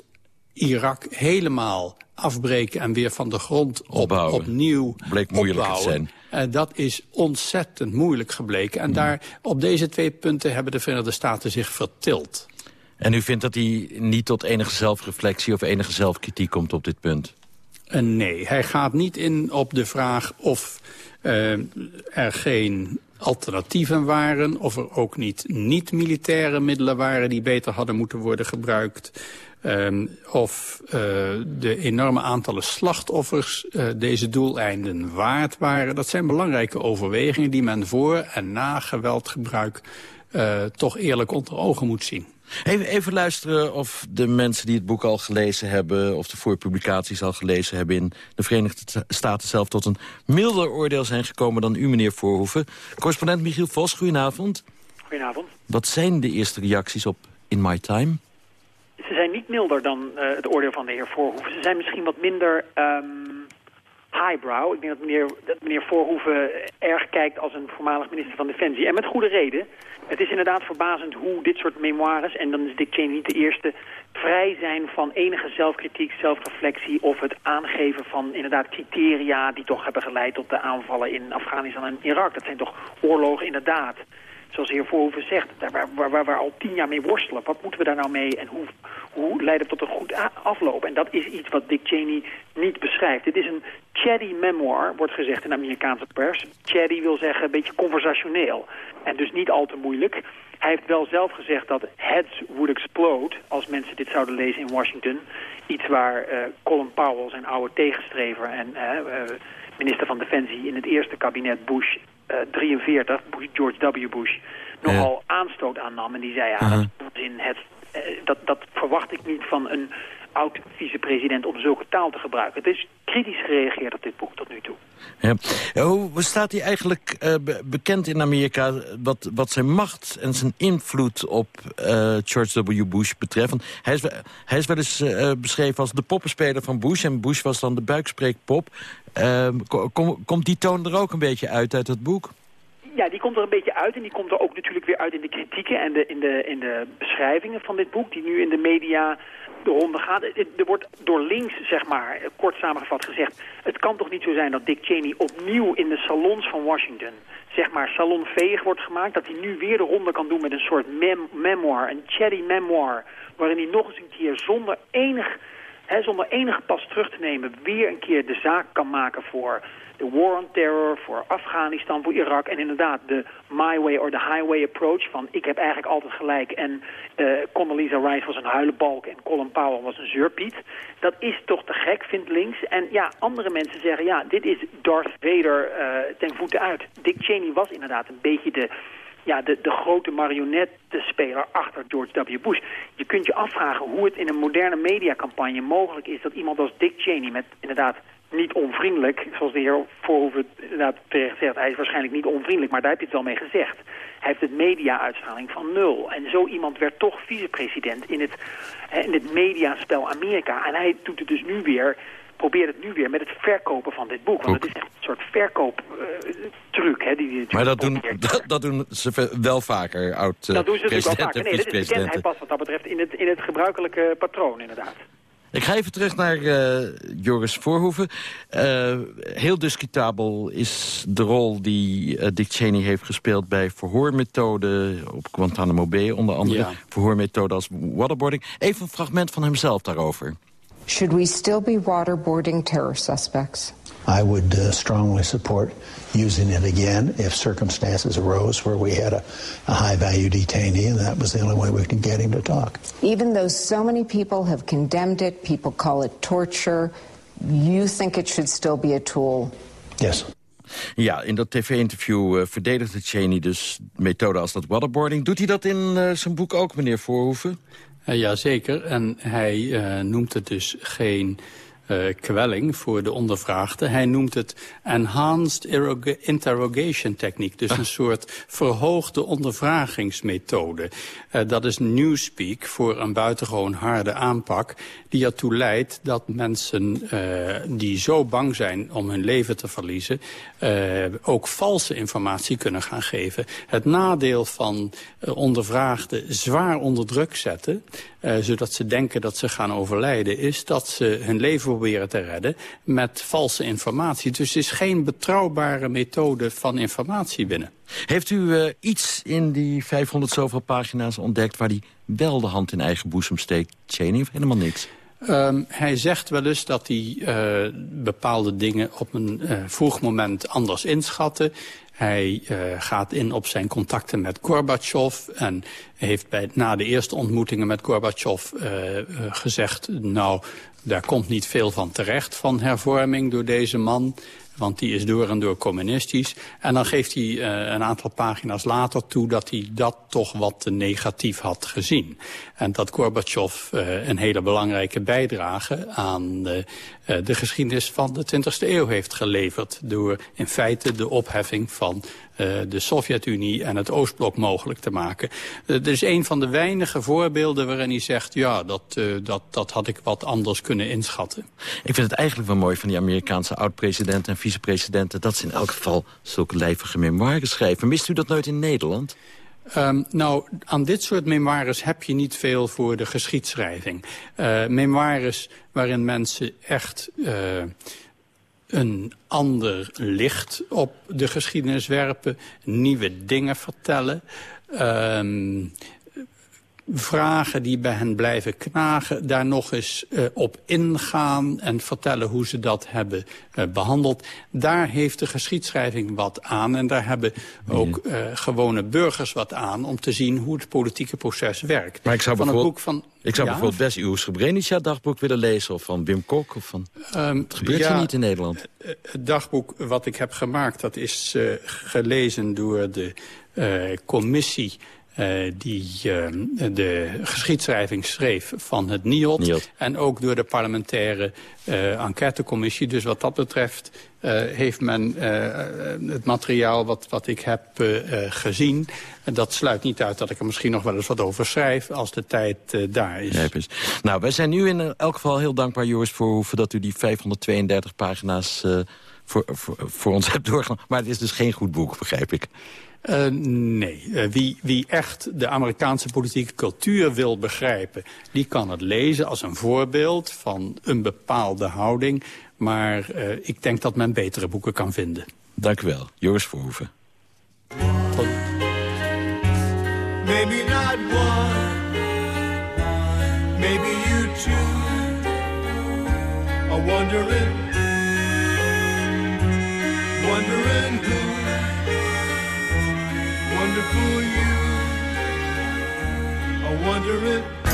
Irak helemaal afbreken en weer van de grond op, opnieuw Bleek moeilijk opbouwen. Zijn. Uh, dat is ontzettend moeilijk gebleken. En mm. daar, op deze twee punten hebben de Verenigde Staten zich vertild. En u vindt dat hij niet tot enige zelfreflectie of enige zelfkritiek komt op dit punt? Uh, nee, hij gaat niet in op de vraag of uh, er geen alternatieven waren... of er ook niet niet-militaire middelen waren die beter hadden moeten worden gebruikt... Um, of uh, de enorme aantallen slachtoffers uh, deze doeleinden waard waren. Dat zijn belangrijke overwegingen die men voor en na geweldgebruik toch eerlijk onder ogen moet zien. Even, even luisteren of de mensen die het boek al gelezen hebben... of de voorpublicaties al gelezen hebben in de Verenigde Staten zelf... tot een milder oordeel zijn gekomen dan u, meneer Voorhoeven. Correspondent Michiel Vos, goedenavond. Goedenavond. Wat zijn de eerste reacties op In My Time? Ze zijn niet milder dan uh, het oordeel van de heer Voorhoeven. Ze zijn misschien wat minder... Um highbrow. Ik denk dat meneer, dat meneer Voorhoeven erg kijkt als een voormalig minister van Defensie. En met goede reden. Het is inderdaad verbazend hoe dit soort memoires, en dan is Dick Cheney niet de eerste, vrij zijn van enige zelfkritiek, zelfreflectie of het aangeven van inderdaad criteria die toch hebben geleid tot de aanvallen in Afghanistan en Irak. Dat zijn toch oorlogen inderdaad zoals de heer Voorhoeven zegt, waar, waar, we al tien jaar mee worstelen. Wat moeten we daar nou mee en hoe, hoe leidt het tot een goed afloop? En dat is iets wat Dick Cheney niet beschrijft. Dit is een chatty memoir, wordt gezegd in de Amerikaanse pers. Chatty wil zeggen een beetje conversationeel. En dus niet al te moeilijk. Hij heeft wel zelf gezegd dat heads would explode als mensen dit zouden lezen in Washington. Iets waar uh, Colin Powell, zijn oude tegenstrever en uh, uh, minister van Defensie in het eerste kabinet Bush 43, George W. Bush, nogal aanstoot aan nam. En die zei, ja, uh -huh. dat, in het, uh, dat, dat verwacht ik niet van een oud-vicepresident om zulke taal te gebruiken. Het is kritisch gereageerd op dit boek tot nu toe. Ja. Hoe staat hij eigenlijk uh, bekend in Amerika wat, wat zijn macht en zijn invloed op uh, George W. Bush betreft? Want hij, is, hij is wel eens uh, beschreven als de poppenspeler van Bush en Bush was dan de buikspreekpop. Ehm, kom, komt die toon er ook een beetje uit uit het boek? Ja, die komt er een beetje uit en die komt er ook natuurlijk weer uit in de kritieken en de, in, de, in de beschrijvingen van dit boek, die nu in de media de ronde gaat. Er wordt door links, zeg maar, kort samengevat gezegd... het kan toch niet zo zijn dat Dick Cheney opnieuw in de salons van Washington... zeg maar salonveeg wordt gemaakt... dat hij nu weer de ronde kan doen met een soort mem memoir, een cherry memoir... waarin hij nog eens een keer zonder enig, hè, zonder enige pas terug te nemen... weer een keer de zaak kan maken voor de war on terror, voor Afghanistan, voor Irak. En inderdaad de my way or the highway approach van ik heb eigenlijk altijd gelijk. En uh, Condoleezza Rice was een huilenbalk en Colin Powell was een zeurpiet. Dat is toch te gek, vindt links. En ja, andere mensen zeggen ja, dit is Darth Vader uh, ten voeten uit. Dick Cheney was inderdaad een beetje de ja, de, de grote marionettenspeler achter George W. Bush. Je kunt je afvragen hoe het in een moderne mediacampagne mogelijk is... dat iemand als Dick Cheney met inderdaad niet onvriendelijk, zoals de heer Voorhoeven inderdaad terecht zegt, hij is waarschijnlijk niet onvriendelijk, maar daar heb je het wel mee gezegd. Hij heeft het media-uitstraling van nul. En zo iemand werd toch vicepresident in het, in het mediaspel Amerika. En hij doet het dus nu weer, probeert het nu weer met het verkopen van dit boek. Want het is echt een soort verkooptruc. Die, die maar dat doen, dat, dat, doen ze wel vaker, oud Dat doen ze natuurlijk wel vaker. Nee, dat is bekend. Hij past wat dat betreft in het, in het gebruikelijke patroon, inderdaad. Ik ga even terug naar uh, Joris Voorhoeven. Uh, heel discutabel is de rol die uh, Dick Cheney heeft gespeeld... bij verhoormethoden op Guantanamo Bay, onder andere. Ja. Verhoormethoden als waterboarding. Even een fragment van hemzelf daarover. Should we still be waterboarding terror suspects? I would uh, strongly support using it again if circumstances arose where we had a, a high value detainee, and that was the only way we could get him to talk. Even though so many people have condemned it, people call it torture, you think it should still be a tool? Yes. Ja, in dat tv-interview uh, verdedigde Cheney dus methoden als dat waterboarding. Doet hij dat in uh, zijn boek ook, meneer Voorhoeven? Uh, Jazeker, en hij noemt het dus geen uh, kwelling voor de ondervraagde. Hij noemt het enhanced interrogation techniek. Dus een soort verhoogde ondervragingsmethode. Uh, dat is newspeak voor een buitengewoon harde aanpak... die ertoe leidt dat mensen uh, die zo bang zijn om hun leven te verliezen... ook valse informatie kunnen gaan geven. Het nadeel van ondervraagden zwaar onder druk zetten... zodat ze denken dat ze gaan overlijden... is dat ze hun leven proberen te redden met valse informatie. Dus het is geen betrouwbare methode van informatie binnen. Heeft u uh, iets in die 500 zoveel pagina's ontdekt... waar hij wel de hand in eigen boezem steekt, Cheney, of helemaal niks? Um, hij zegt wel eens dat hij uh, bepaalde dingen op een uh, vroeg moment anders inschatte. Hij uh, gaat in op zijn contacten met Gorbachev en heeft bij, na de eerste ontmoetingen met Gorbachev uh, uh, gezegd... nou, daar komt niet veel van terecht van hervorming door deze man. Want die is door en door communistisch. En dan geeft hij uh, een aantal pagina's later toe dat hij dat toch wat negatief had gezien. En dat Gorbachev uh, een hele belangrijke bijdrage aan de, uh, de geschiedenis van de 20e eeuw heeft geleverd. Door in feite de opheffing van de Sovjet-Unie en het Oostblok mogelijk te maken. Uh, er is een van de weinige voorbeelden waarin hij zegt... ja, dat, uh, dat, dat had ik wat anders kunnen inschatten. Ik vind het eigenlijk wel mooi van die Amerikaanse oud-presidenten en vicepresidenten... dat ze in elk geval zulke lijvige memoires schrijven. Mist u dat nooit in Nederland? Um, nou, aan dit soort memoires heb je niet veel voor de geschiedschrijving. Uh, memoires waarin mensen echt... Uh, een ander licht op de geschiedenis werpen, nieuwe dingen vertellen. Um, vragen die bij hen blijven knagen... daar nog eens uh, op ingaan en vertellen hoe ze dat hebben uh, behandeld. Daar heeft de geschiedschrijving wat aan. En daar hebben ook uh, gewone burgers wat aan... om te zien hoe het politieke proces werkt. Maar ik zou van bijvoorbeeld, van, ik zou ja? bijvoorbeeld best uw Srebrenica-dagboek willen lezen... of van Wim Kok. Of van, um, het gebeurt ja, hier niet in Nederland. Het dagboek wat ik heb gemaakt... dat is gelezen door de commissie eh, die uh, de geschiedschrijving schreef van het NIOD. En ook door de parlementaire uh, enquêtecommissie. Dus wat dat betreft heeft men het materiaal wat, wat ik heb gezien. En dat sluit niet uit dat ik er misschien nog wel eens wat over schrijf... als de tijd daar is. Ja, nou, wij zijn nu in elk geval heel dankbaar, Joris Voorhoeven... dat u die 532 pagina's voor, voor, voor ons hebt doorgenomen. Maar het is dus geen goed boek, begrijp ik. Uh, nee. Uh, wie, wie echt de Amerikaanse politieke cultuur wil begrijpen... die kan het lezen als een voorbeeld van een bepaalde houding. Maar uh, ik denk dat men betere boeken kan vinden. Dank u wel. Joris Verhoeven. Maybe not one, maybe you two are wondering, wondering who wonderful you. I wonder if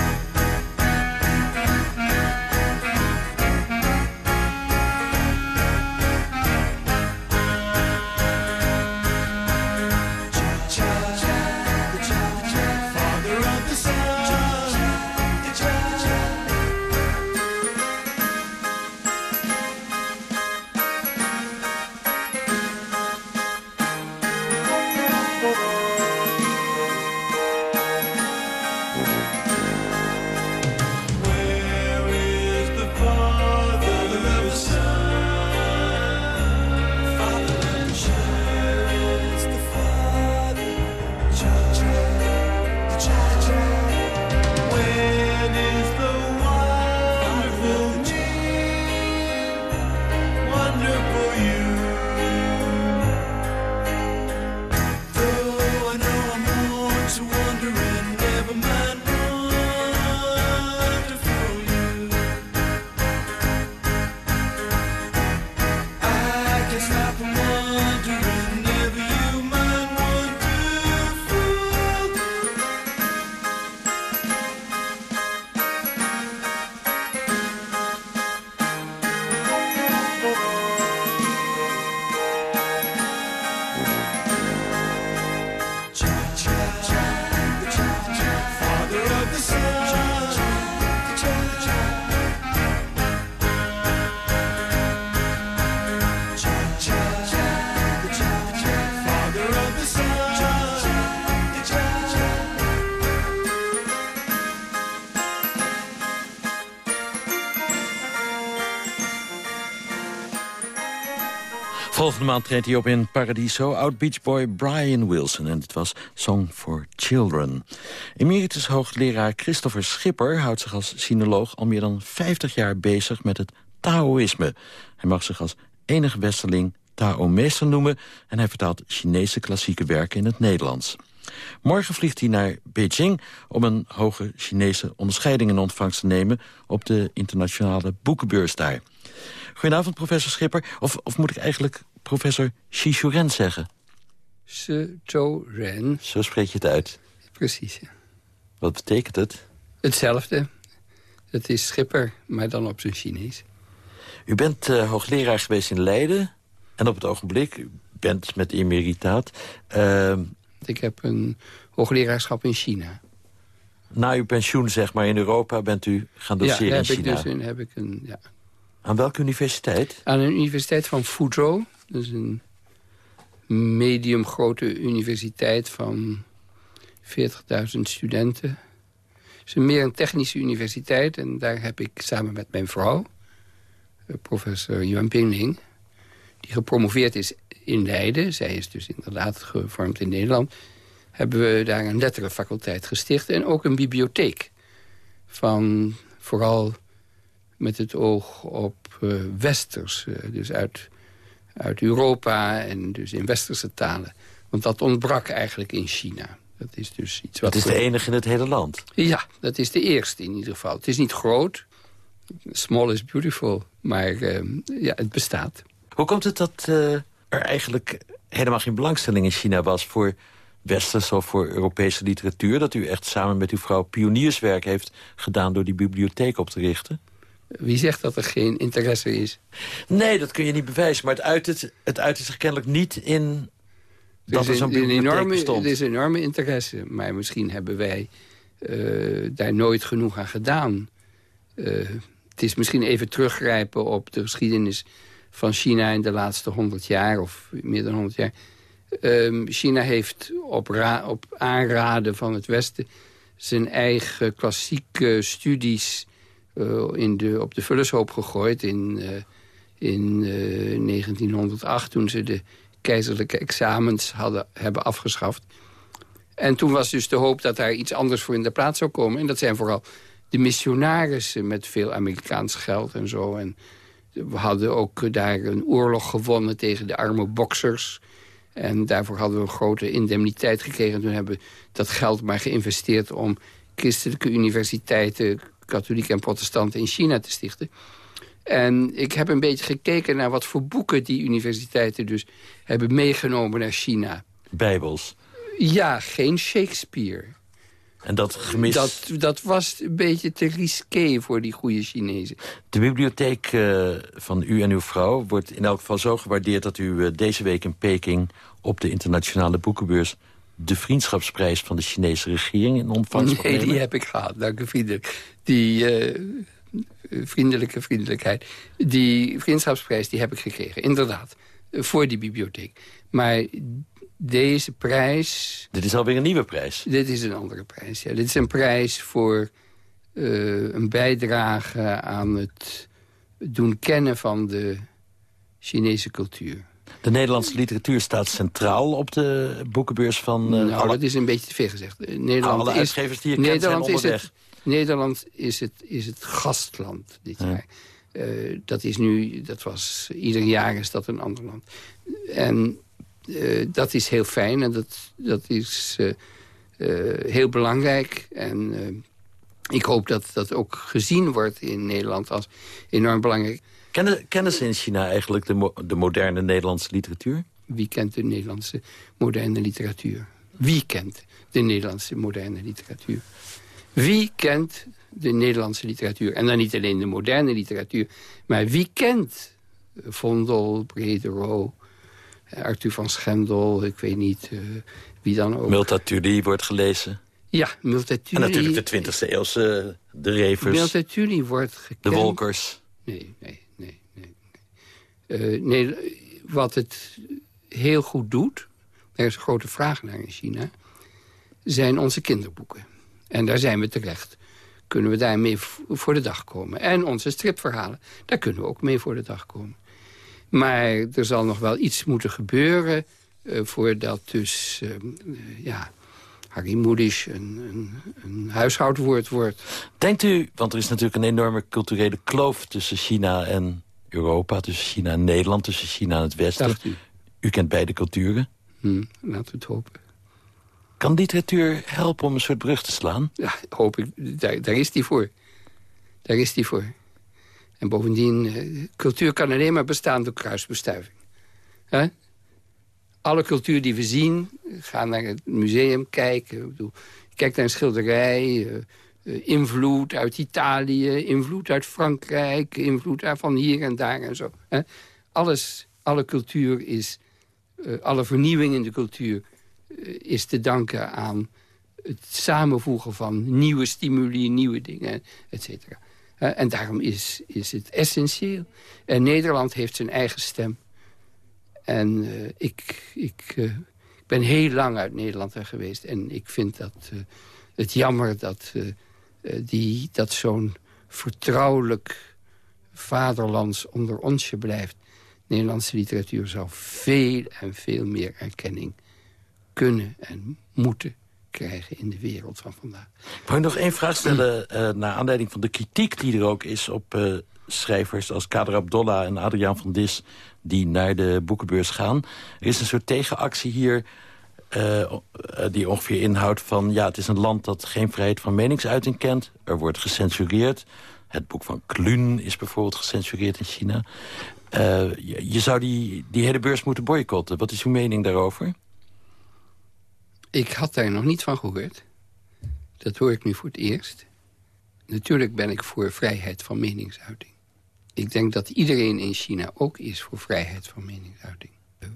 maand treedt hij op in Paradiso. Oud Beachboy Brian Wilson. En dit was Song for Children. Emeritus hoogleraar Christopher Schipper houdt zich als sinoloog... al meer dan 50 jaar bezig met het Taoïsme. Hij mag zich als enige westerling Tao-meester noemen... en hij vertaalt Chinese klassieke werken in het Nederlands. Morgen vliegt hij naar Beijing om een hoge Chinese onderscheiding in ontvangst te nemen... op de internationale boekenbeurs daar. Goedenavond, professor Schipper. Of, of moet ik eigenlijk professor Shishuren zeggen? Ren. Zo spreek je het uit. Precies, ja. Wat betekent het? Hetzelfde. Het is Schipper, maar dan op zijn Chinees. U bent uh, hoogleraar geweest in Leiden. En op het ogenblik, u bent met emeritaat. Uh, ik heb een hoogleraarschap in China. Na uw pensioen, zeg maar, in Europa bent u gaan doseren ja, in China? Ja, dus heb ik een... Ja. Aan welke universiteit? Aan een universiteit van Fuzhou. Dat is een medium grote universiteit van 40.000 studenten. Het is meer een technische universiteit. En daar heb ik samen met mijn vrouw, eh, professor Yuan Pingling... die gepromoveerd is in Leiden. Zij is dus inderdaad gevormd in Nederland. Hebben we daar een letterenfaculteit gesticht. En ook een bibliotheek. Van vooral met het oog op uh, westers. Uh, dus uit, uit Europa en dus in westerse talen. Want dat ontbrak eigenlijk in China. Dat is dus iets wat... Het is de enige in het hele land? Ja, dat is de eerste in ieder geval. Het is niet groot. Small is beautiful. Maar uh, ja, het bestaat. Hoe komt het dat er eigenlijk helemaal geen belangstelling in China was... voor westerse of voor Europese literatuur? Dat u echt samen met uw vrouw pionierswerk heeft gedaan... door die bibliotheek op te richten? Wie zegt dat er geen interesse is? Nee, dat kun je niet bewijzen. Maar het uit het, het uit zich kennelijk niet in dat er zo'n enorme, bestond. Er is een enorme interesse, maar misschien hebben wij eh, daar nooit genoeg aan gedaan. Eh, het is misschien even teruggrijpen op de geschiedenis van China in de laatste honderd jaar, of meer dan honderd jaar. Ehm, China heeft op, op aanraden van het Westen zijn eigen klassieke studies eh, in de, op de vullershoop gegooid in, eh, in eh, 1908... toen ze de keizerlijke examens hadden, hebben afgeschaft. En toen was dus de hoop dat daar iets anders voor in de plaats zou komen. En dat zijn vooral de missionarissen met veel Amerikaans geld en zo. En we hadden ook daar een oorlog gewonnen tegen de arme boksers... En daarvoor hadden we een grote indemniteit gekregen. Toen hebben we dat geld maar geïnvesteerd om christelijke universiteiten, katholiek en protestanten in China te stichten. En ik heb een beetje gekeken naar wat voor boeken die universiteiten dus hebben meegenomen naar China. Bijbels. Ja, geen Shakespeare. En dat gemis... Dat, dat was een beetje te risqué voor die goede Chinezen. De bibliotheek eh, van u en uw vrouw wordt in elk geval zo gewaardeerd... dat u eh, deze week in Peking op de internationale boekenbeurs... de vriendschapsprijs van de Chinese regering in ontvangst Nee, die heb ik gehad. Dank u vriendelijk. Die eh, vriendelijke vriendelijkheid. Die vriendschapsprijs die heb ik gekregen, inderdaad. Voor die bibliotheek. Maar deze prijs... Dit is alweer een nieuwe prijs. Dit is een andere prijs, ja. Dit is een prijs voor eh, een bijdrage aan het doen kennen van de Chinese cultuur. De Nederlandse literatuur staat centraal op de boekenbeurs van... eh, nou, alle- dat is een beetje te veel gezegd. Eh, Nederland Alle is, uitgevers die je kent Nederland is het, Nederland is het, is het gastland dit jaar. Eh, dat is nu, dat was, ieder jaar is dat een ander land. En dat is heel fijn en dat, dat is heel belangrijk. En ik hoop dat dat ook gezien wordt in Nederland als enorm belangrijk. Kennen, kennen ze in China eigenlijk de, mo- de moderne Nederlandse literatuur? Wie kent de Nederlandse moderne literatuur? Wie kent de Nederlandse moderne literatuur? Wie kent de Nederlandse literatuur? En dan niet alleen de moderne literatuur, maar wie kent Vondel, Brederoo, eh, Arthur van Schendel, ik weet niet eh, wie dan ook. Multatuli wordt gelezen. Ja, Multatuli. En natuurlijk de 20e eeuwse de Revers, Multatuli wordt gekend. de Wolkers. Nee. nee, Eh, nee, wat het heel goed doet... er is een grote vraag naar in China... zijn onze kinderboeken. En daar zijn we terecht. Kunnen we daarmee voor de dag komen. En onze stripverhalen, daar kunnen we ook mee voor de dag komen. Maar er zal nog wel iets moeten gebeuren... eh, voordat dus, eh, ja... Harry een, een, een huishoudwoord wordt. Denkt u, want er is natuurlijk een enorme culturele kloof tussen China en Europa, tussen China en Nederland, tussen China en het Westen. Dacht u? U kent beide culturen. Hm, laten we het hopen. Kan literatuur helpen om een soort brug te slaan? Ja, hoop ik. Daar, daar is die voor. Daar is die voor. En bovendien, eh, cultuur kan alleen maar bestaan door kruisbestuiving. Alle cultuur die we zien, ga naar het museum kijken. Ik bedoel, kijk naar een schilderij, eh, eh, invloed uit Italië, invloed uit Frankrijk, invloed van hier en daar en zo. Hè? Alles, alle cultuur is, eh, alle vernieuwing in de cultuur eh, is te danken aan het samenvoegen van nieuwe stimuli, nieuwe dingen, et cetera. Eh, en daarom is, is het essentieel. En Nederland heeft zijn eigen stem. En eh, ik, ik eh, ben heel lang uit Nederland er geweest. En ik vind dat, eh, het jammer dat, eh, eh, die- dat zo'n vertrouwelijk vaderlands onder onsje blijft. Nederlandse literatuur zou veel en veel meer erkenning kunnen en moeten krijgen in de wereld van vandaag. Ik wou nog één vraag stellen, eh, naar aanleiding van de kritiek die er ook is op eh, schrijvers als Kader Abdollah en Adriaan van Dis die naar de boekenbeurs gaan. Er is een soort tegenactie hier eh, die ongeveer inhoudt van... ja, het is een land dat geen vrijheid van meningsuiting kent. Er wordt gecensureerd. Het boek van Kluun is bijvoorbeeld gecensureerd in China. Eh, je, je zou die, die hele beurs moeten boycotten. Wat is uw mening daarover? Ik had daar nog niet van gehoord. Dat hoor ik nu voor het eerst. Natuurlijk ben ik voor vrijheid van meningsuiting. Ik denk dat iedereen in China ook is voor vrijheid van meningsuiting.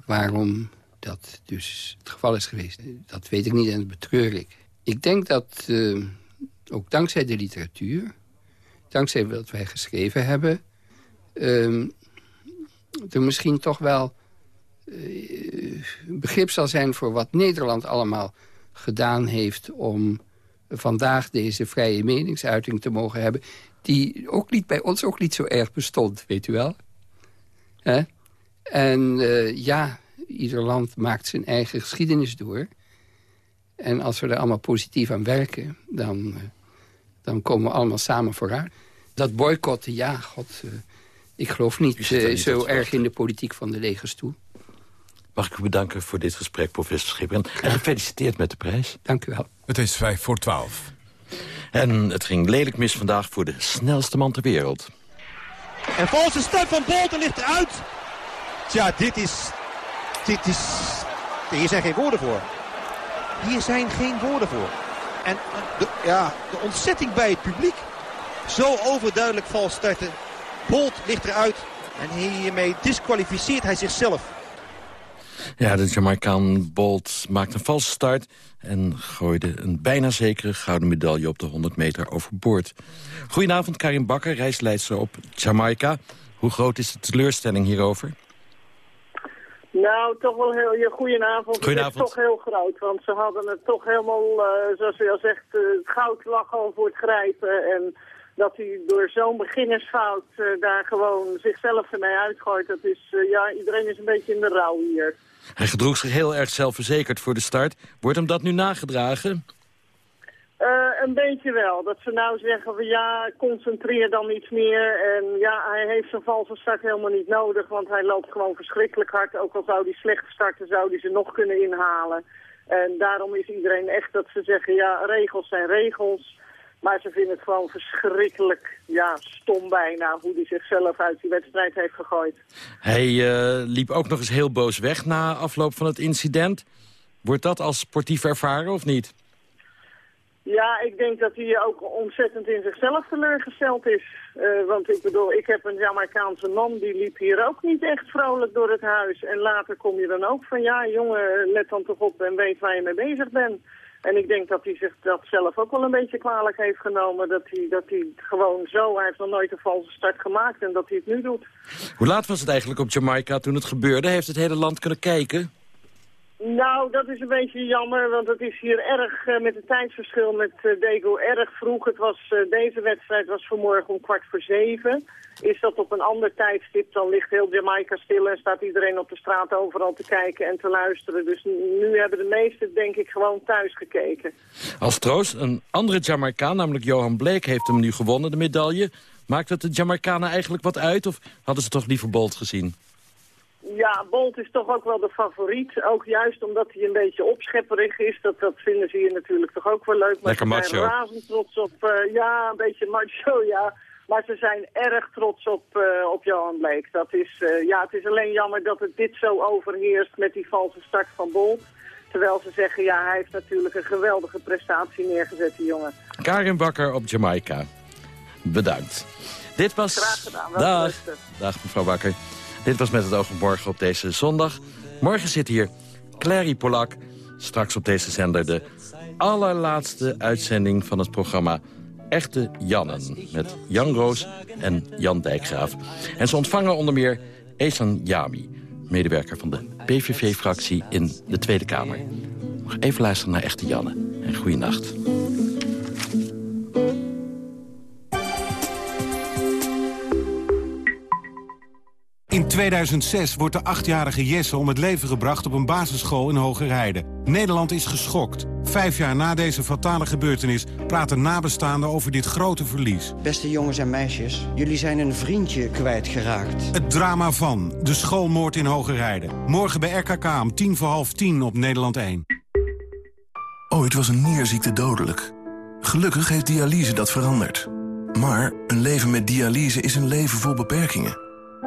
Waarom dat dus het geval is geweest. Dat weet ik niet en dat betreur ik. Ik denk dat, uh, ook dankzij de literatuur... dankzij wat wij geschreven hebben... Uh, er misschien toch wel uh, begrip zal zijn... voor wat Nederland allemaal gedaan heeft... om vandaag deze vrije meningsuiting te mogen hebben... die ook niet, bij ons ook niet zo erg bestond, weet u wel. En uh, ja, ieder land maakt zijn eigen geschiedenis door. En als we er allemaal positief aan werken, dan, uh, dan komen we allemaal samen vooruit. Dat boycotten, ja, god, uh, ik geloof niet, niet zo erg in de politiek van de legers toe. Mag ik u bedanken voor dit gesprek, professor Schipper. En gefeliciteerd met de prijs. Dank u wel. Het is vijf voor twaalf. En het ging lelijk mis vandaag voor de snelste man ter wereld. En volgens de stem van Bolton ligt eruit. Tja, dit is... Dit is... Hier zijn geen woorden voor. Hier zijn geen woorden voor. En ja, de ontzetting bij het publiek. Zo overduidelijk vals starten. Bolt ligt eruit. En hiermee disqualificeert hij zichzelf. Ja, de Jamaicaan Bolt maakt een valse start... en gooide een bijna zekere gouden medaille op de 100 meter overboord. Goedenavond, Karin Bakker, reisleidster op Jamaica. Hoe groot is de teleurstelling hierover? Nou, toch wel heel... Ja, goedenavond. Goedenavond. Het is toch heel groot, want ze hadden het toch helemaal, uh, zoals u al zegt, uh, het goud lag al voor het grijpen. En dat hij door zo'n beginnersfout uh, daar gewoon zichzelf ermee uitgooit, dat is, ja, iedereen is een beetje in de rouw hier. Hij gedroeg zich heel erg zelfverzekerd voor de start. Wordt hem dat nu nagedragen? Uh, een beetje wel. Dat ze nou zeggen van ja, concentreer dan iets meer. En ja, hij heeft zijn valse start helemaal niet nodig, want hij loopt gewoon verschrikkelijk hard. Ook al zou hij slecht starten, zou hij ze nog kunnen inhalen. En daarom is iedereen echt dat ze zeggen, ja, regels zijn regels. Maar ze vinden het gewoon verschrikkelijk, ja, stom bijna, hoe hij zichzelf uit die wedstrijd heeft gegooid. Hij uh, liep ook nog eens heel boos weg na afloop van het incident. Wordt dat als sportief ervaren of niet? Ja, ik denk dat hij ook ontzettend in zichzelf teleurgesteld is. Uh, want ik bedoel, ik heb een Jamaicaanse man, die liep hier ook niet echt vrolijk door het huis. En later kom je dan ook van, ja jongen, let dan toch op en weet waar je mee bezig bent. En ik denk dat hij zich dat zelf ook wel een beetje kwalijk heeft genomen. Dat hij, dat hij gewoon zo, hij heeft nog nooit een valse start gemaakt en dat hij het nu doet. Hoe laat was het eigenlijk op Jamaica toen het gebeurde? Heeft het hele land kunnen kijken? Nou, dat is een beetje jammer, want het is hier erg uh, met het tijdsverschil met uh, Dego erg vroeg. Het was, uh, deze wedstrijd was vanmorgen om kwart voor zeven. Is dat op een ander tijdstip, dan ligt heel Jamaica stil en staat iedereen op de straat overal te kijken en te luisteren. Dus nu hebben de meesten denk ik gewoon thuis gekeken. Als troost, een andere Jamaicaan, namelijk Johan Blake, heeft hem nu gewonnen, de medaille. Maakt het de Jamaicanen eigenlijk wat uit of hadden ze toch liever Bolt gezien? Ja, Bolt is toch ook wel de favoriet. Ook juist omdat hij een beetje opschepperig is. Dat, dat vinden ze hier natuurlijk toch ook wel leuk. Maar Lekker macho. ze zijn razend trots op... Uh, ja, een beetje macho, ja. Maar ze zijn erg trots op, uh, op Johan Blake. Dat is, uh, ja, het is alleen jammer dat het dit zo overheerst met die valse start van Bolt. Terwijl ze zeggen, ja, hij heeft natuurlijk een geweldige prestatie neergezet, die jongen. Karin Bakker op Jamaica. Bedankt. Dit was... Graag gedaan. Dag. Dag, mevrouw Bakker. Dit was Met het oog op morgen op deze zondag. Morgen zit hier Clary Polak. Straks op deze zender de allerlaatste uitzending van het programma Echte Jannen. Met Jan Roos en Jan Dijkgraaf. En ze ontvangen onder meer Esan Yami, medewerker van de PVV-fractie in de Tweede Kamer. Nog even luisteren naar Echte Jannen. En goeienacht. In 2006 wordt de achtjarige Jesse om het leven gebracht op een basisschool in Hogerheide. Nederland is geschokt. Vijf jaar na deze fatale gebeurtenis praten nabestaanden over dit grote verlies. Beste jongens en meisjes, jullie zijn een vriendje kwijtgeraakt. Het drama van de schoolmoord in Hogerheide. Morgen bij RKK om tien voor half tien op Nederland 1. Ooit was een nierziekte dodelijk. Gelukkig heeft dialyse dat veranderd. Maar een leven met dialyse is een leven vol beperkingen.